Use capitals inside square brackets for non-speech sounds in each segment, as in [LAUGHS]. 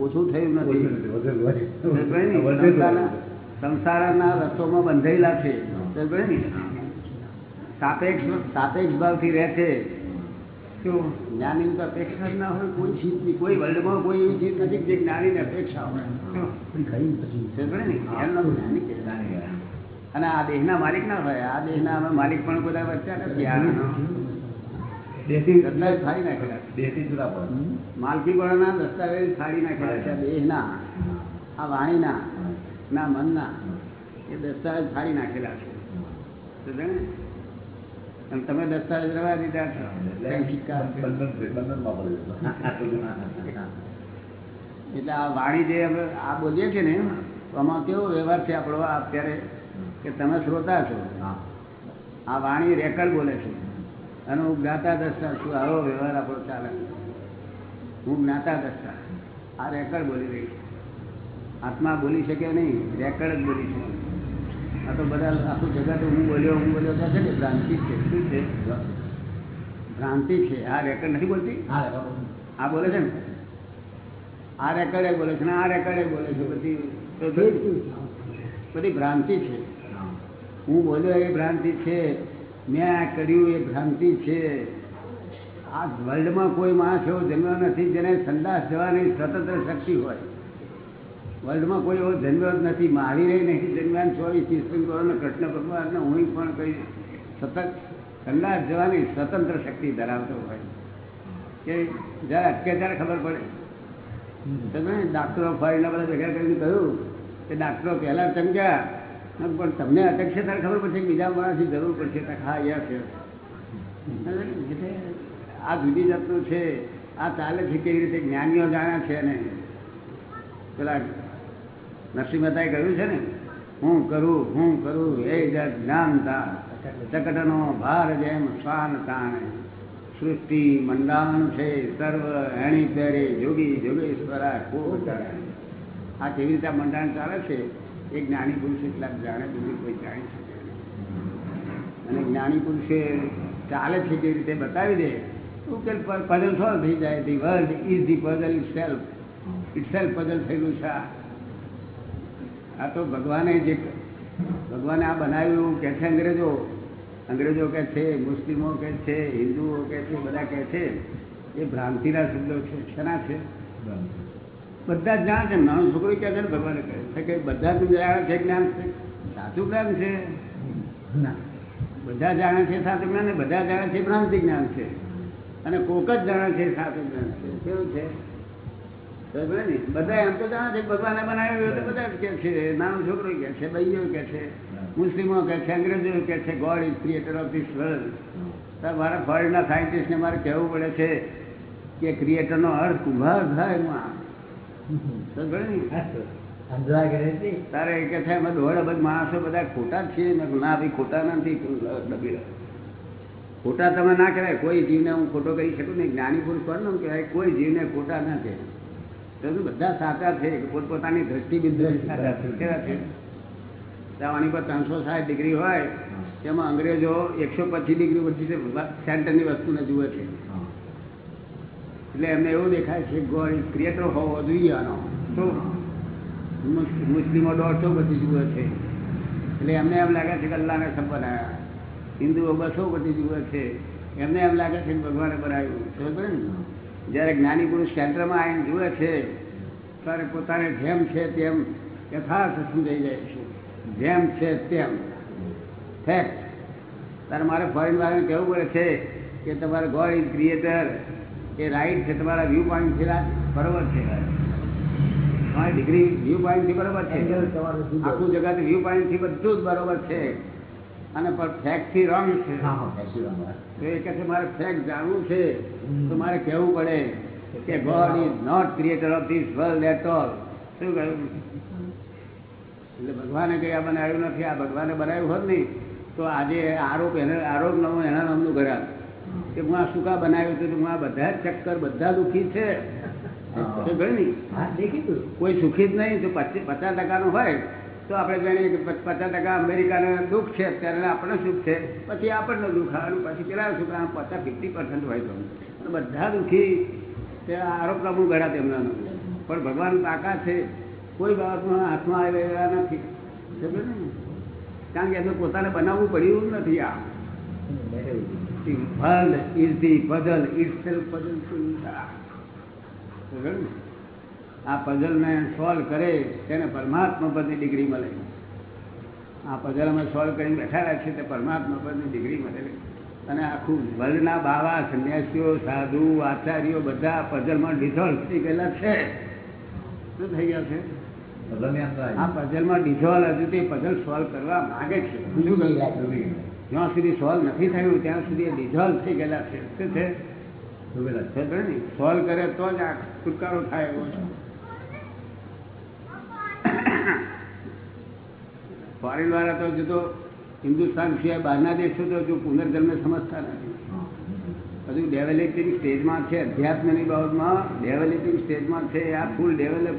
ઓછું થયું નથી. સંસારના- રસોમાં બંધાયેલા છે. સાપેક્ષ સાપેક્ષ ભાવથી રહે છે. જ્ઞાની તો અપેક્ષા જ ના હોય કોઈ ચીજની કોઈ વર્લ્ડમાં કોઈ એવી જીત નથી જે જ્ઞાનીની અપેક્ષા હોય. ને? એમનો જ્ઞાની. અને આ દેહના માલિક ના હોય. આ દેહના અમે માલિક પણ બધા વચ્ચે નથી. આ દેહથી દસ્તાવેજ ફાડી નાખેલા. જુદા. માલકી દસ્તાવેજ ફાડી નાખેલા છે દેહના આ વાણીના ના મનના એ દસ્તાવેજ ફાડી નાખેલા છે. અને તમે દસ્તાવેજ રવા દીધા. એટલે આ વાણી જે આ બોલીએ છીએ ને આમાં કેવો વ્યવહાર છે આપણો અત્યારે કે તમે શ્રોતા છો. આ વાણી રેકર્ડ બોલે છે. અને હું જ્ઞાતા દસતા છું આવો વ્યવહાર આપણો ચાલે. હું જ્ઞાતા દસતા આ રેકર્ડ બોલી રહી છે. આત્મા બોલી શકે નહીં રેકર્ડ જ બોલી શકે આ તો બધા આખું જગત હું બોલ્યો હું બોલ્યો થશે છે ને ભ્રાંતિ છે. શું છે? ભ્રાંતિ છે. આ રેકર્ડ નથી બોલતી. આ બોલે છે ને? આ રેકર્ડે બોલે છે ને આ રેકર્ડે બોલે છે. બધી બધી ભ્રાંતિ છે. હું બોલ્યો એ ભ્રાંતિ છે. મેં આ કર્યું, એ ભ્રાંતિ છે. આ વર્લ્ડમાં કોઈ માણસ એવો જન્મ્યો નથી જેને સંદાસ જવાની સ્વતંત્ર શક્તિ હોય. વર્લ્ડમાં કોઈ એવો જન્મ્યો જ નથી. મહાવીરે નહીં જન્મ્યા ચોવીસ તીર્થંકરોને કૃષ્ણ ભગવાનને હું પણ કઈ સતત સંદાસ જવાની સ્વતંત્ર શક્તિ ધરાવતો હોય. કે જ્યારે અટકે ત્યારે ખબર પડે. તમે ડાક્ટરો ફરીને બધા ભેગા કરીને કહ્યું કે ડાક્ટરો પહેલાં ચમક્યા પણ તમને અટકશે તારે ખબર પડશે બીજા માણસની જરૂર પડશે. હા, યસ યસ. એટલે આ જુદી જાતનું છે, આ ચાલે છે, કેવી રીતે જ્ઞાનીઓ જાણ્યા છે અને પેલા નરસિંહ મહેતાએ કહ્યું છે ને, હું કરું હું કરું, એ જ્ઞાનતા ચકટનો ભાર જેમ શ્વાન તાણે. સૃષ્ટિ મંડાણ છે, સર્વ એણી પહેરે, જોગી જોગેશ્વરા ખૂબ આ કેવી રીતે આ મંડાણ ચાલે છે? એ જ્ઞાની પુરુષ એટલા જાણે બીજું કોઈ જાણી શકે અને જ્ઞાની પુરુષે ચાલે છે જે રીતે બતાવી દે ઉકેલ કે પઝલ સોલ્વ થઈ જાય. The world is the puzzle itself itself puzzle થયેલું છે આ. તો ભગવાને જે ભગવાને આ બનાવ્યું કહે છે અંગ્રેજો. અંગ્રેજો કહે છે, મુસ્લિમો કહે છે, હિન્દુઓ કહે છે, બધા કહે છે. એ ભ્રાંતિના શબ્દો છે, શેના છે? બધા જ જાણે છે. નાનો છોકરો ક્યાં છે ભગવાને કહે કે બધા જાણે છે જ્ઞાન છે. સાચું જ્ઞાન છે? ના. બધા જાણે છે સાચું જ્ઞાન બધા જાણે છે ભ્રાંતિ જ્ઞાન છે. અને કોક જ જાણે છે સાચું જ્ઞાન છે. કેવું છે? બધા એમ તો જાણે છે કે ભગવાને બનાવ્યું એટલે બધા કહે છે. નાનો છોકરો કે છે, ભાઈઓ કે છે, મુસ્લિમો કે છે, અંગ્રેજો કે છે God is creator of this world તો મારા ફોરેનના સાયન્ટિસ્ટને મારે કહેવું પડે છે કે ક્રિએટરનો અર્થ ઊભા થાય એમાં. તારે કે છે અમે દોઢ અબજ માણસો બધા ખોટા છીએ. ના ભાઈ ખોટા નથી. ડબી ખોટા તમે ના કહેવાય. કોઈ જીવને હું ખોટો કહી શકું નહીં. જ્ઞાની પુરુષ કોણ ને કહેવાય? કોઈ જીવને ખોટા ના કહે તો બધા સાચા છે? પોતપોતાની દ્રષ્ટિ બિંદુ સાચા છે. આની પર ત્રણસો સાઠ ડિગ્રી હોય તેમાં અંગ્રેજો એકસો પચીસ ડિગ્રી પછી સેન્ટરની વસ્તુને જુએ છે. એટલે એમને એવું દેખાય છે ગોડ ક્રિએટર હોવો જોઈએ આનો. તો મુસ- મુસ્લિમો દોઢસો બધી જુએ છે. એટલે એમને એમ લાગે છે કે અલ્લાહને સબ બનાવ્યા હિન્દુઓ બસો બધી જુએ છે. એમને એમ લાગે છે કે ભગવાને બનાવ્યું. બરાબર ને? જ્યારે જ્ઞાની પુરુષ સેન્ટરમાં આવીને જુએ છે, ત્યારે પોતાને જેમ છે તેમ યથાર્થ સમજાઈ જાય છે. જેમ છે તેમ. ફેક્ટ તારે મારે ફોરેન વાળાને કહેવું પડે છે કે તમારે ગોડ ઇઝ ક્રિએટર એ રાઈટ છે તમારા વ્યૂ પોઈન્ટ છે બરોબર છે. તમારી ડિગ્રી વ્યૂ પોઈન્ટથી બરોબર છે. આખું જગત વ્યૂ પોઈન્ટથી બધું જ બરોબર છે. અને પણ ફેક્ટથી રોંગ છે. તો એ કહે છે મારે ફેક જાણવું છે. તો મારે કહેવું પડે કે God is not creator of this world at all શું કહ્યું? એટલે ભગવાને કંઈ આ બનાવ્યું નથી આ ભગવાને બનાવ્યું હોત નહીં તો આજે આરોપ એને આરોપ નવો એના નામનું ઘરાત. કે હું આ સુખા બનાવ્યું હતું? હું આ બધા ચક્કર બધા દુઃખી છે. કોઈ સુખી જ નહીં જો પચીસ ટકાનું હોય તો આપણે જાણીએ કે પચાસ ટકા અમેરિકાને દુઃખ છે અત્યારે આપણને સુખ છે. પછી આપણને દુઃખ આવે પછી પેલા સુખ આવે પચાસ ફિફ્ટી પર્સન્ટ હોય તો. બધા દુઃખી તે આરોપ લાગુ ગળા તેમનાનો. પણ ભગવાન તાકાત છે કોઈ બાબતમાં હાથમાં આવી રહ્યા નથી. કારણ કે એમને પોતાને બનાવવું પડ્યું નથી આ. પઝલ આ પઝલને સોલ્વ કરે તેને પરમાત્મા પદની ડિગ્રી મળે. આ પઝલ અમે સોલ્વ કરીને બેઠા રાખીએ તે પરમાત્મા પદની ડિગ્રી મળે. અને આખું વર્લ્ડના બાવા સંન્યાસીઓ સાધુ આચાર્યો બધા પઝલમાં ડિઝોલ્વ થઈ ગયેલા છે. શું થઈ ગયા છે? આ પઝલમાં ડિઝોલ્વ હજુ તે પઝલ સોલ્વ કરવા માગે છે. શું કહ્યું? જ્યાં સુધી સોલ્વ નથી થયું, ત્યાં સુધી ડિઝોલ્વ થઈ ગયેલા છે. શું છે? સોલ્વ કરે તો જ આ છુટકારો થાય એવો ફોરેન વાળા તો તો હિન્દુસ્તાન સિવાય બહારના દેશો તો હજુ પુનર્જન્મ સમજતા નથી. હજુ ડેવલપિંગ સ્ટેજમાં છે, અધ્યાત્મની બાબતમાં ડેવલપિંગ સ્ટેજમાં છે, આ ફૂલ ડેવલપ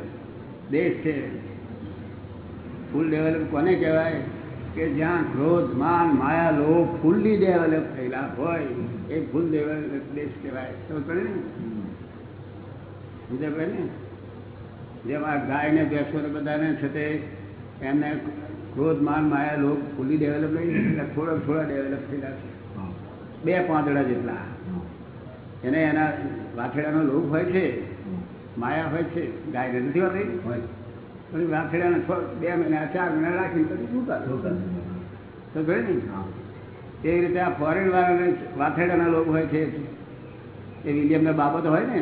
દેશ છે. ફૂલ ડેવલપ કોને કહેવાય? કે જ્યાં ક્રોધ, માન, માયા, લોભ ફૂલ્લી ડેવલપ થયેલા હોય, એ ફૂલ ડેવલપ દેશ કહેવાય. તો પડે ને સમજે પડે ને જેમ આ બેસો ને બધાને છે તે એમને ક્રોધ, માન, માયા, લોભ ફૂલી ડેવલપ નહીં થોડા થોડા ડેવલપ થયેલા છે. બે પાંદડા જેટલા. એને એના વાથેડાનો લોભ હોય છે. માયા હોય છે. ગાયને નથી હોતી પણ વાછેડાને છ બે મહિના ચાર મહિના રાખીને પછી કરે તો ને તેવી રીતે આ ફોરેન વાળાને વાથેડાના લોભ હોય છે. એ વિલિયમના બાબત હોય ને.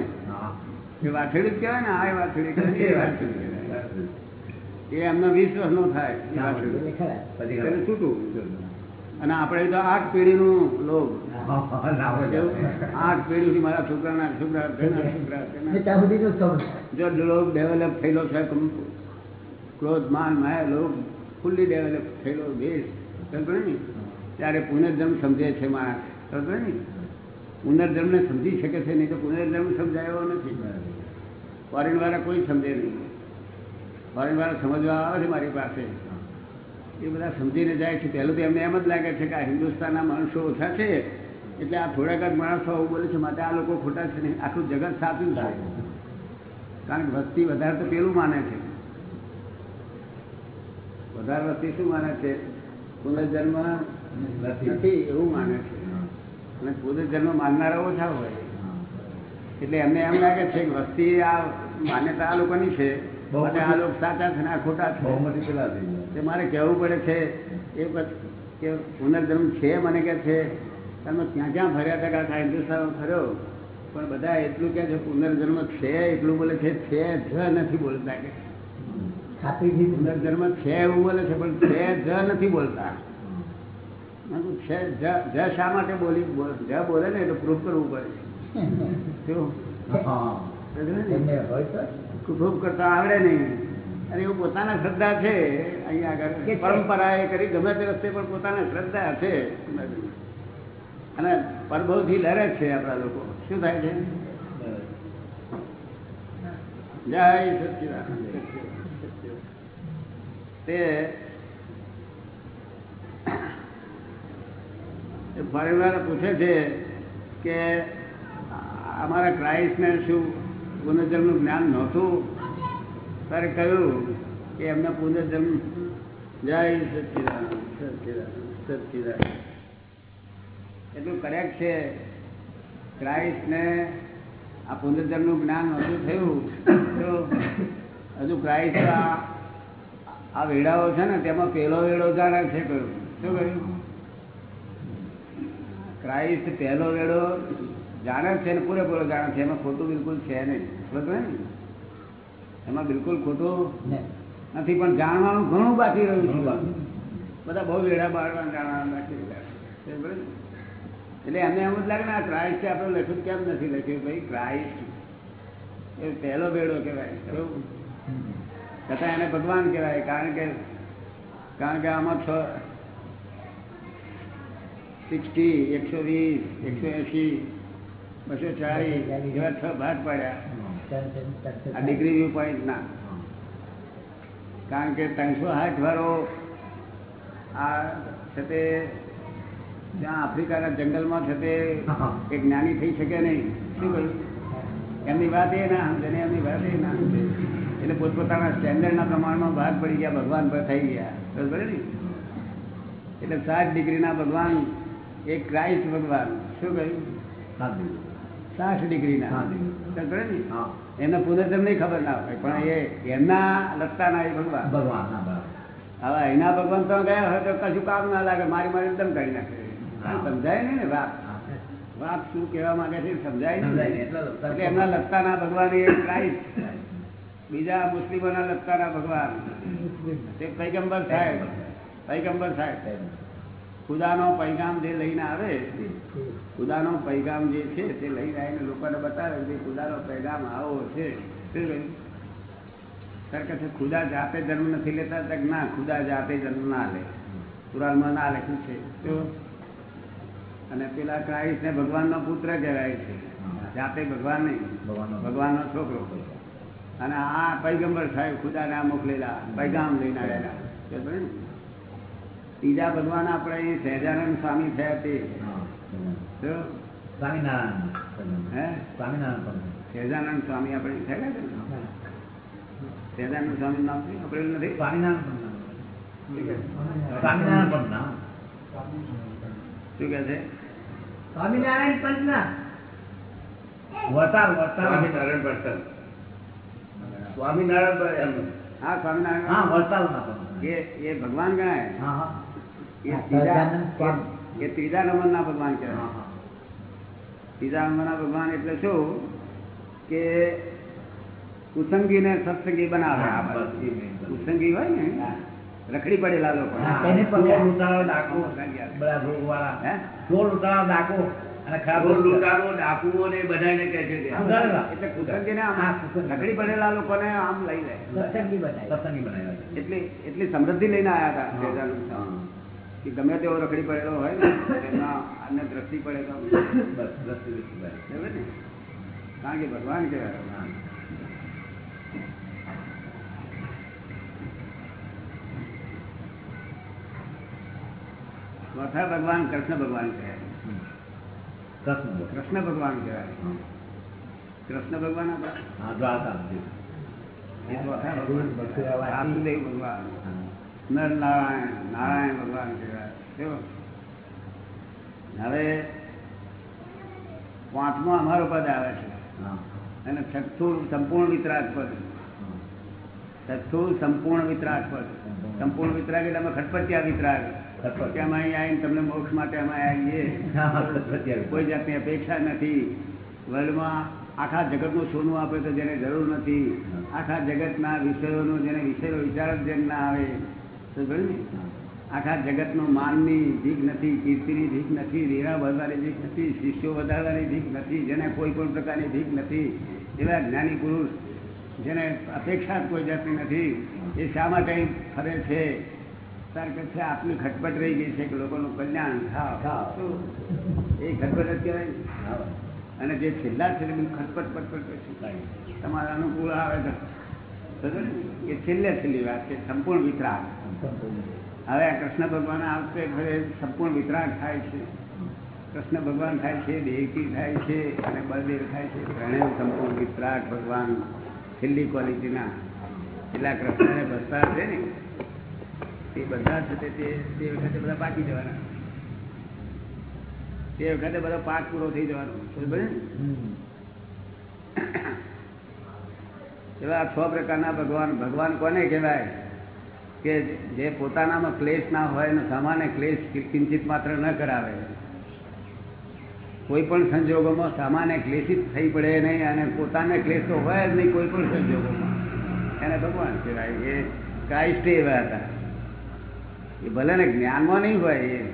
એ વાથેડી જ કહેવાય ને આ વાથેડી કહેવાય એ એમનો વિશ્વાસ નો થાય પછી છૂટું. અને આપણે તો આઠ પેઢીનું લોભ. આઠ આઠ પેઢીથી મારા છોકરાના છોકરા છોકરા જો લોભ ડેવલપ થયેલો છે ક્રોધ, માન, માયા, લોભ ફૂલ્લી ડેવલપ થયેલો દેશ સમજો ને? ત્યારે પુનર્જન્મ સમજે છે માણસ. સમજો ને? પુનર્જન્મને સમજી શકે છે નહીં તો પુનર્જન્મ સમજાયો નથી. ફોરેનવાળા કોઈ સમજે નહીં. ફોરેનવાળા સમજવા આવે છે મારી પાસે. એ બધા સમજીને જાય છે. પહેલું તો એમને એમ જ લાગે છે કે આ હિન્દુસ્તાનના માણસો ઓછા છે. એટલે આ થોડાક જ માણસો આવું બોલે છે, માટે આ લોકો ખોટા છે નહીં. આખું જગત સાચું થાય કારણ કે વસ્તી વધારે તો પેલું માને છે. વધારે વસ્તી શું માને છે? પુનર્જન્મ નથી. એવું માને છે. અને પુનર્જન્મ માનનારા ઓછા હોય. એટલે એમને એમ લાગે છે કે વસ્તી આ માન્યતા આ લોકોની છે અને આ લોકો સાચા છે ને આ ખોટા છે. બહુમતી પેલા તે મારે કહેવું પડે છે એ કે પુનર્જન્મ છે મને કે છે તમે ક્યાં ક્યાં ફર્યા હતા કાંઈ આખા હિન્દુસ્તાનમાં ફર્યો? પણ બધા એટલું કે છે પુનર્જન્મ છે એટલું બોલે છે છે જ નથી બોલતા કે. પુનર્જન્મ છે એવું બોલે છે પણ છે જ નથી બોલતા. છે જ જ શા માટે બોલી? જ બોલે ને એટલે પ્રૂફ કરવું પડે. પ્રૂફ કરતા આવડે નહીં. અને એવું પોતાના શ્રદ્ધા છે. અહીંયા આગળ પરંપરા એ કરી ગમે તે રસ્તે પણ પોતાના શ્રદ્ધા છે. અને પરભવથી ડરે છે આપણા લોકો. શું થાય છે? જય સચ્ચિદાનંદ તે એ ફરીવાર પૂછે છે કે અમારા ક્રાઇસ્ટને શું પુનર્જન્મનું જ્ઞાન નહોતું? ત્યારે કહ્યું કે એમને પુનર્જન્મ જય સચિદાન સચિદાન એટલું કરેક્ટ છે. ક્રાઇસ્ટને આ પુનર્જન્મનું જ્ઞાન નહોતું થયું. તો હજુ ક્રાઇસ્ટ આ વેડાઓ છે ને તેમાં પેલો વેડો જાણે છે કહ્યું શું કહ્યું? ક્રાઇસ્ટ પહેલો વેડો જાણે છે ને પૂરેપૂરો જાણે છે એમાં ખોટું બિલકુલ છે નહીં. બરોબર ને? એમાં બિલકુલ ખોટું નથી પણ જાણવાનું ઘણું બાકી રહ્યું છે બધા બહુ વેડા બાળવાનું જાણવાનું બાકી? એટલે એમને એમ જ લાગે ને આ ક્રાઇસ્ટ આપણે લખ્યું કેમ નથી લખ્યું? ભાઈ ક્રાઇસ્ટ એ પહેલો વેડો કહેવાય. છતાં એને ભગવાન કહેવાય કારણ કે કારણ કે આમાં છ સિક્સટી એકસો વીસ એકસો એંશી બસો ચાલીસ એવા છ ભાગ પાડ્યા. આ ડિગ્રી વ્યૂ પોઈન્ટના કારણ કે ત્રણસો સાઠ વાળો આ છે તે ત્યાં આફ્રિકાના જંગલમાં છે તે એક જ્ઞાની થઈ શકે નહીં. શું કહ્યું? એમની વાત એ ના સમજે ને એમની વાત એ ના સમજે. એટલે પોતપોતાના સ્ટેન્ડર્ડના પ્રમાણમાં ભાગ પડી ગયા ભગવાન પર થઈ ગયા. બરાબર ને? એટલે સાત ડિગ્રીના ભગવાન એક ક્રાઇસ્ટ ભગવાન. શું કહ્યું. સાઠ ડિગ્રીના. બરાબર ને? હા. પુનર્જન્મ નહીં ખબર ના હોય પણ એ એમના લગતાના એ ભગવાન. ભગવાન હવે એના ભગવાન તો ગયા હોય તો કશું કામ ના લાગે મારી મારી દમ કરી નાખે. સમજાય નહીં ને વાત. વાત શું કહેવા માંગે છે સમજાય નહીં. એટલે એમના લગતાના ભગવાન એ ક્રાઇસ્ટ બીજા મુસ્લિમોના લગતાના ભગવાન. તે પૈગંબર સાહેબ પૈગંબર સાહેબ. ખુદાનો પૈગામ જે લઈને આવે, ખુદાનો પૈગામ જે છે તે લઈને આવીને લોકોને બતાવે કે ખુદાનો પૈગામ આવો છે. કહ્યું? કહે ખુદા જાતે જન્મ નથી લેતા. તક ના, ખુદા જાતે જન્મ ના લે. કુરાનમાં ના લખ્યું છે. તો અને પેલા ક્રાઇસ્ટ ને ભગવાનનો પુત્ર કહેવાય છે. જાતે ભગવાન નહીં, ભગવાનનો છોકરો. અને આ પૈગંબર સાહેબ ખુદાને મોકલેલા પૈગામ લઈને આવેલા. ત્રીજા ભગવાન આપણે સહેજાનંદ સ્વામી થયા તે. સ્વામિનારાયણ. હે? સ્વામિનારાયણ સહેજાનંદ સ્વામી આપણે થયેલા છે સહેજાનંદ સ્વામી નામ છે? આપણે નથી? સ્વામિનારાયણ. સ્વામિનારાયણ પણ ના. શું કે છે? સ્વામિનારાયણ પંથના ના વતાર ભટ્ટન સ્વામિનારાયણ હા હા સ્વામિનારાયણ વરતાલ ના એ એ ભગવાન ગણાય. હા હા. એ ત્રીજા. નંબરના ભગવાન કહેવાય. હા. ત્રીજા નંબરના ભગવાન એટલે શું? કે કુસંગીને સત્સંગી બનાવે. હા. કુસંગી હોય ને હા. રખડી પડેલા લોકો. હા, તેને ડાકો. રોગવાળા હે? ડાકો. એટલે સમૃદ્ધિ લઈને આવ્યા હતા. કે ગમે તેવો રખડી પડેલો હોય ને એમના દ્રષ્ટિ પડે તો. કારણ કે ભગવાન કહેવાય. ચોથા ભગવાન કૃષ્ણ ભગવાન કહેવાય. કૃષ્ણ કૃષ્ણ ભગવાન કહેવાય. કૃષ્ણ ભગવાન હા, દ્વારકાધીશ. ભગવાન વાસુદેવ ભગવાન. નર નારાયણ નારાયણ ભગવાન કહેવાય. હવે પાંચમો અમારો પદ આવે છે. અને છઠ્ઠું સંપૂર્ણ વિતરાગ પદ. છઠ્ઠું સંપૂર્ણ વિતરાગ પદ. સંપૂર્ણ વિતરાગ એટલે અમે ખટપટિયા વિતરાગ. કે અમે આવીને તમને મોક્ષ માટે અમે આવીએ. કોઈ જાતની અપેક્ષા નથી. વર્લ્ડમાં આખા જગતનું સોનું આપે તો જેને જરૂર નથી. આખા જગતના વિષયોનો જેને વિષયો વિચાર જેમ ના આવે. તો ને? આખા જગતનું માનની ભીખ નથી, કીર્તિની ભીખ નથી રીણા વધવાની ભીખ નથી, શિષ્યો વધારવાની ભીખ નથી, જેને કોઈ પણ પ્રકારની ભીખ નથી, એવા જ્ઞાની પુરુષ જેને અપેક્ષા કોઈ જાતની નથી, એ શા માટે ફરે છે? તાર કે છે આપની ખટપટ રહી ગઈ છે કે લોકોનું કલ્યાણ. એ ખટપટ જ કહેવાય અને જે છેલ્લા છે ખટપટ પટપટ શીખાય તમારા અનુકૂળ આવે તો? એ છેલ્લે છેલ્લી વાત છે સંપૂર્ણ વિતરાગ. હવે આ કૃષ્ણ ભગવાન આવશે ઘરે સંપૂર્ણ વિતરાગ થાય છે. કૃષ્ણ ભગવાન થાય છે દેવકી થાય છે અને બળદેવ થાય છે ત્રણેય સંપૂર્ણ વિતરાગ ભગવાન છેલ્લી ક્વોલિટીના છેલ્લા કૃષ્ણને બસતા છે ને? તે બધા છે તે વખતે બધા પાકી જવાના. તે વખતે બધો પાક પૂરો થઈ જવાનો. એવા છ પ્રકારના ભગવાન. ભગવાન કોને કહેવાય? કે જે પોતાનામાં ક્લેશ ના હોય ને સામાન્ય ક્લેશ કિંચિત માત્ર ન કરાવે. કોઈ પણ સંજોગોમાં સામાન્ય ક્લેશિત થઈ પડે નહીં અને પોતાને ક્લેશ તો હોય જ નહીં કોઈ પણ સંજોગોમાં. એને ભગવાન કહેવાય. એ ક્રાઇસ્ટ એવા હતા. એ ભલે ને જ્ઞાનમાં નહીં હોય એ.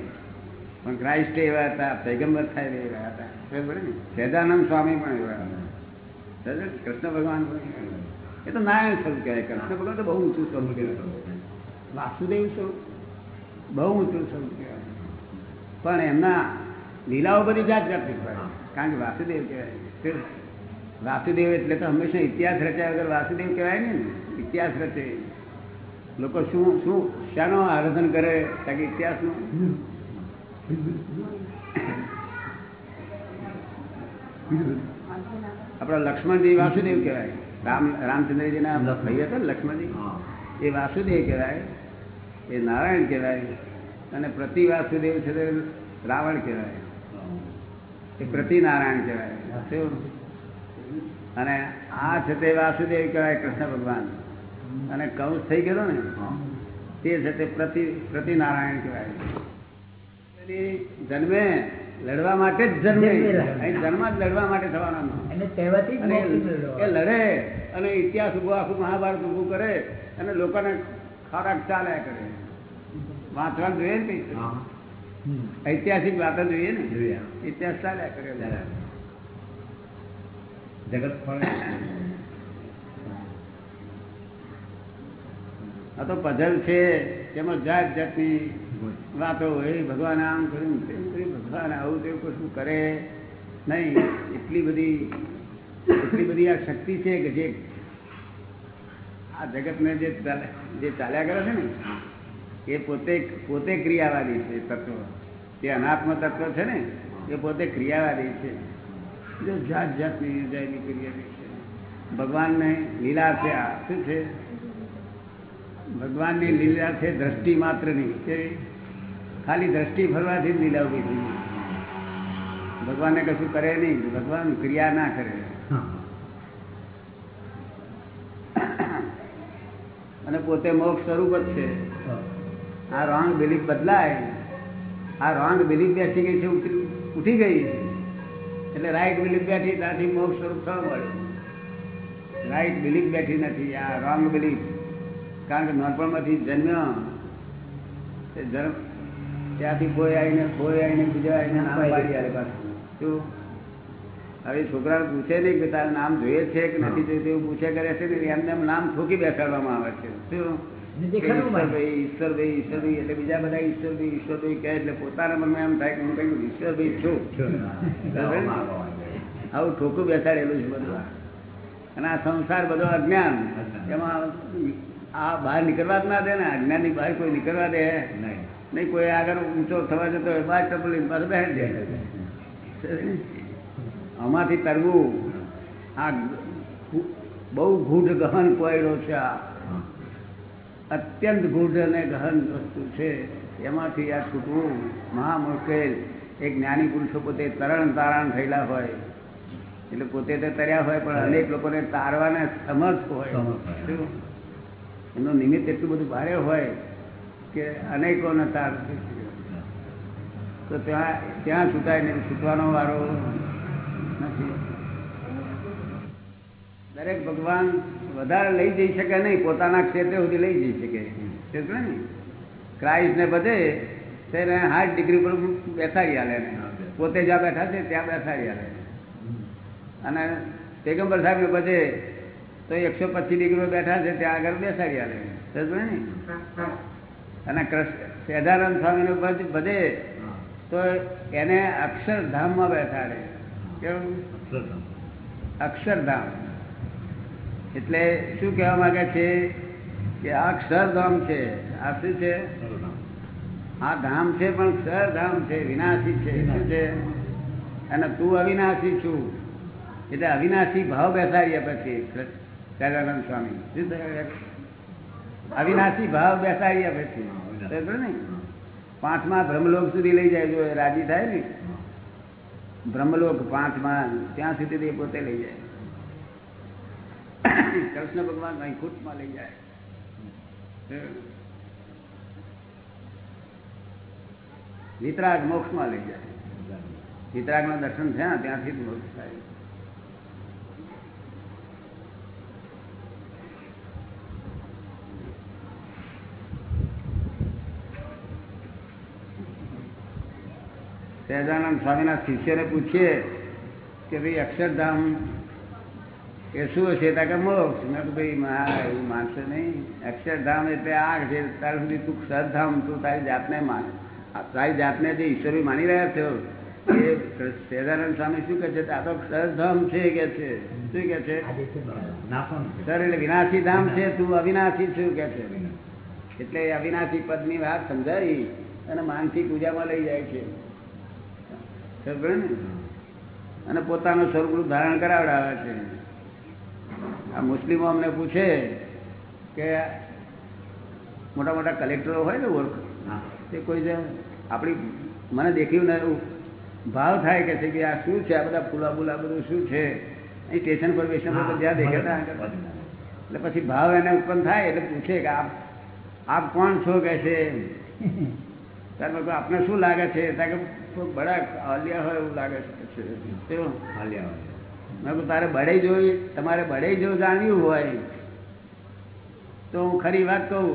પણ ક્રાઇસ્ટ એવા હતા, પૈગંબર થાય એવા હતા. સહેજાનંદ સ્વામી પણ એવા હતા. કૃષ્ણ ભગવાન પણ એ તો નારાયણ સ્વરૂપ કહેવાય. કૃષ્ણ ભગવાન તો બહુ ઊંચું સ્વરૂપ કહેવાય. વાસુદેવ સ્વરૂપ. બહુ ઊંચું સ્વરૂપ કહેવાય. પણ એમના લીલાઓ બધી જાત જાતની હોય. કારણ કે વાસુદેવ કહેવાય. વાસુદેવ એટલે તો હંમેશા ઇતિહાસ રચ્યા વગર વાસુદેવ કહેવાય ને? ઇતિહાસ રચે. લોકો શું શું શાનો આરાધન કરે? તાકી કે ઇતિહાસનું? આપણા લક્ષ્મણજી વાસુદેવ કહેવાય. રામ રામચંદ્રજીના ભાઈ હતા ને લક્ષ્મણજી? એ વાસુદેવ કહેવાય એ નારાયણ કહેવાય અને પ્રતિ વાસુદેવ છે તે રાવણ કહેવાય. એ પ્રતિ નારાયણ કહેવાય? અને આ છે તે વાસુદેવ કહેવાય કૃષ્ણ ભગવાન. અને કૌશ થઈ ગયો ને? તે છે તે પ્રતિ પ્રતિનારાયણ કહેવાય. જન્મે લડવા માટે જ જન્મે. અહીં જન્મ જ લડવા માટે થવાનો કહેવાથી અને મોક્ષ એ લડે અને ઇતિહાસ ઊભો આખું મહાભારત ઉભું કરે અને લોકોને ખોરાક ચાલ્યા કરે. વાંચવા જોઈએ ને ઐતિહાસિક વાતો જોઈએ ને. ઇતિહાસ ચાલ્યા કરે. જગત આ તો પઝલ છે તેમાં જાત જાતની વાતો હોય ભગવાન આમ કર્યું તેમ કર્યું ભગવાન આવું તેવું કશું કરે નહીં. એટલી બધી એટલી બધી આ શક્તિ છે કે જે આ જગતને જે ચાલે જે ચાલ્યા કરે છે ને એ પોતે પોતે ક્રિયાવાદી છે તત્વ. જે અનાત્મ તત્વ છે ને એ પોતે ક્રિયાવાદી છે. જો જાત જાતની જયની ક્રિયાવી છે. ભગવાનને લીલા છે આ શું છે? ભગવાનની લીલા છે, દ્રષ્ટિ માત્રની કેવી ખાલી દ્રષ્ટિ ફરવાથી જ લીલા ઊભી થઈ ભગવાનને કશું કરે નહીં. ભગવાન ક્રિયા ના કરે. અને પોતે મોક્ષ સ્વરૂપ જ છે. આ રોંગ બિલીફ બદલાય. આ રોંગ બિલીફ બેસી ગઈ છે ઉઠી ગઈ. એટલે રાઈટ બિલીફ બેઠી, ત્યાંથી મોક્ષ સ્વરૂપ થવા મળે રાઈટ બિલીફ બેઠી નથી. આ રોંગ બિલીફ. કારણ કે નાનપણમાંથી જન્મ્યો જન્મ ત્યાંથી કોઈ આવીને કોઈ આવીને બીજા આવીને નામ પાડી આલે પાછું. શું? હવે છોકરાને પૂછે નહીં કે તારું નામ જોઈએ છે કે નથી જોઈતું એવું પૂછે કરે છે ને એમને એમ નામ ઠોકી બેસાડવામાં આવે છે. શું. ઈશ્વરભાઈ ઈશ્વરભાઈ ઈશ્વરભાઈ એટલે બીજા બધા ઈશ્વરભાઈ ઈશ્વરભાઈ કહે એટલે પોતાના મનમાં એમ થાય કે હું કઈ ઈશ્વરભાઈ છું. આવું ઠોકું બેસાડેલું છે બધું. અને આ સંસાર બધો અજ્ઞાન. એમાં આ બહાર નીકળવા જ ના દે ને અજ્ઞાની બહાર કોઈ નીકળવા દે. નહીં. નહીં કોઈ આગળ ઊંચો થવા જતો હોય બહાર ચપલી પાસે બેસી જાય. આમાંથી તરવું. આ બહુ ગૂઢ ગહન કોયડો છે આ. અત્યંત ગૂઢ અને ગહન વસ્તુ છે. એમાંથી આ છૂટવું મહા મુશ્કેલ એક જ્ઞાની પુરુષો પોતે તરણ તારણ થયેલા હોય. એટલે પોતે તો તર્યા હોય પણ અનેક લોકોને તારવાને સમર્થ હોય. સમર્થ હોય. શું? એમનું નિમિત્ત એટલું બધું ભારે હોય કે અનેકોને તાર તો ત્યાં ત્યાં છૂટાય ને છૂટવાનો વારો નથી. દરેક ભગવાન વધારે લઈ જઈ શકે નહીં, પોતાના ક્ષેત્રે સુધી લઈ જઈ શકે. ક્ષેત્ર ને? ક્રાઇસ્ટને બધે તેને હાથ ડિગ્રી પર બેસાડી આલે ને. પોતે જ્યાં બેઠા છે ત્યાં બેસાડી આલે અને પેગમ્બર સાહેબ બધે તો એકસો પચીસ ડિગ્રી બેઠા છે, ત્યાં આગળ બેસાડી આવે ને? અને સેધાનંદ સ્વામી સ્વામીને બધે બધે. તો એને અક્ષરધામમાં બેસાડે. કેવું અક્ષરધામ. એટલે શું કહેવા માંગે છે કે આ અક્ષરધામ છે. આ શું છે? આ ધામ છે, પણ ક્ષરધામ છે. વિનાશી છે. શું છે? અને તું અવિનાશી છું. એટલે અવિનાશી ભાવ બેસાડીએ પછી. સહેજાનંદ સ્વામી શું થયું? અવિનાશી ભાવ બેસાડીએ પછી સમજો ને પાંચમા બ્રહ્મલોક સુધી લઈ જાય જો એ રાજી થાય ને હા. બ્રહ્મલોક પાંચમાં ત્યાં સુધી તે પોતે લઈ જાય કૃષ્ણ ભગવાન વૈકુંઠમાં લઈ જાય વિતરાગ મોક્ષમાં લઈ જાય વિતરાગના દર્શન થયા ત્યાંથી જ મોક્ષ થાય સહેજાનંદ સ્વામીના શિષ્યને પૂછીએ કે ભાઈ અક્ષરધામ એ શું હશે? ત્યાં કે મોક્ષ. મેં ભાઈ મા એવું માનશે નહીં. અક્ષરધામ એટલે આ છે. ત્યાર સુધી તું સદધામ તું તારી જાતને માન. તારી જાતને જે ઈશ્વરી માની રહ્યા છો એ સહેજાનંદ સ્વામી શું કહે છે? આ તો સદધામ છે કે છે. શું કે છે. સર એટલે વિનાશી ધામ છે. તું અવિનાશી શું કે છે. એટલે અવિનાશી પદની વાત સમજાવી અને માનસી પૂજામાં લઈ જાય છે. અને પોતાનું સ્વરૂપ ધારણ કરાવડાવે છે. આ મુસ્લિમો અમને પૂછે કે મોટા મોટા કલેક્ટરો હોય ને ઓળખ. તે કોઈ જે આપણી મને દેખ્યું ને એવું ભાવ થાય કે છે કે આ શું છે? આ બધા ફૂલા બુલા બધું શું છે? અહીં સ્ટેશન પર બેસન પર જ્યાં દેખાતા. એટલે પછી ભાવ એને ઉત્પન્ન થાય એટલે પૂછે કે આપ આપ કોણ છો કે છે? [LAUGHS] ત્યારે કહ્યું, આપને શું લાગે છે? ત્યાં કે કોઈ બડા હોય એવું લાગે છે? હાલ્યા મેં કહ્યું તારે બળે જોઈ, તમારે બળે જો જાણ્યું હોય, તો હું ખરી વાત કહું.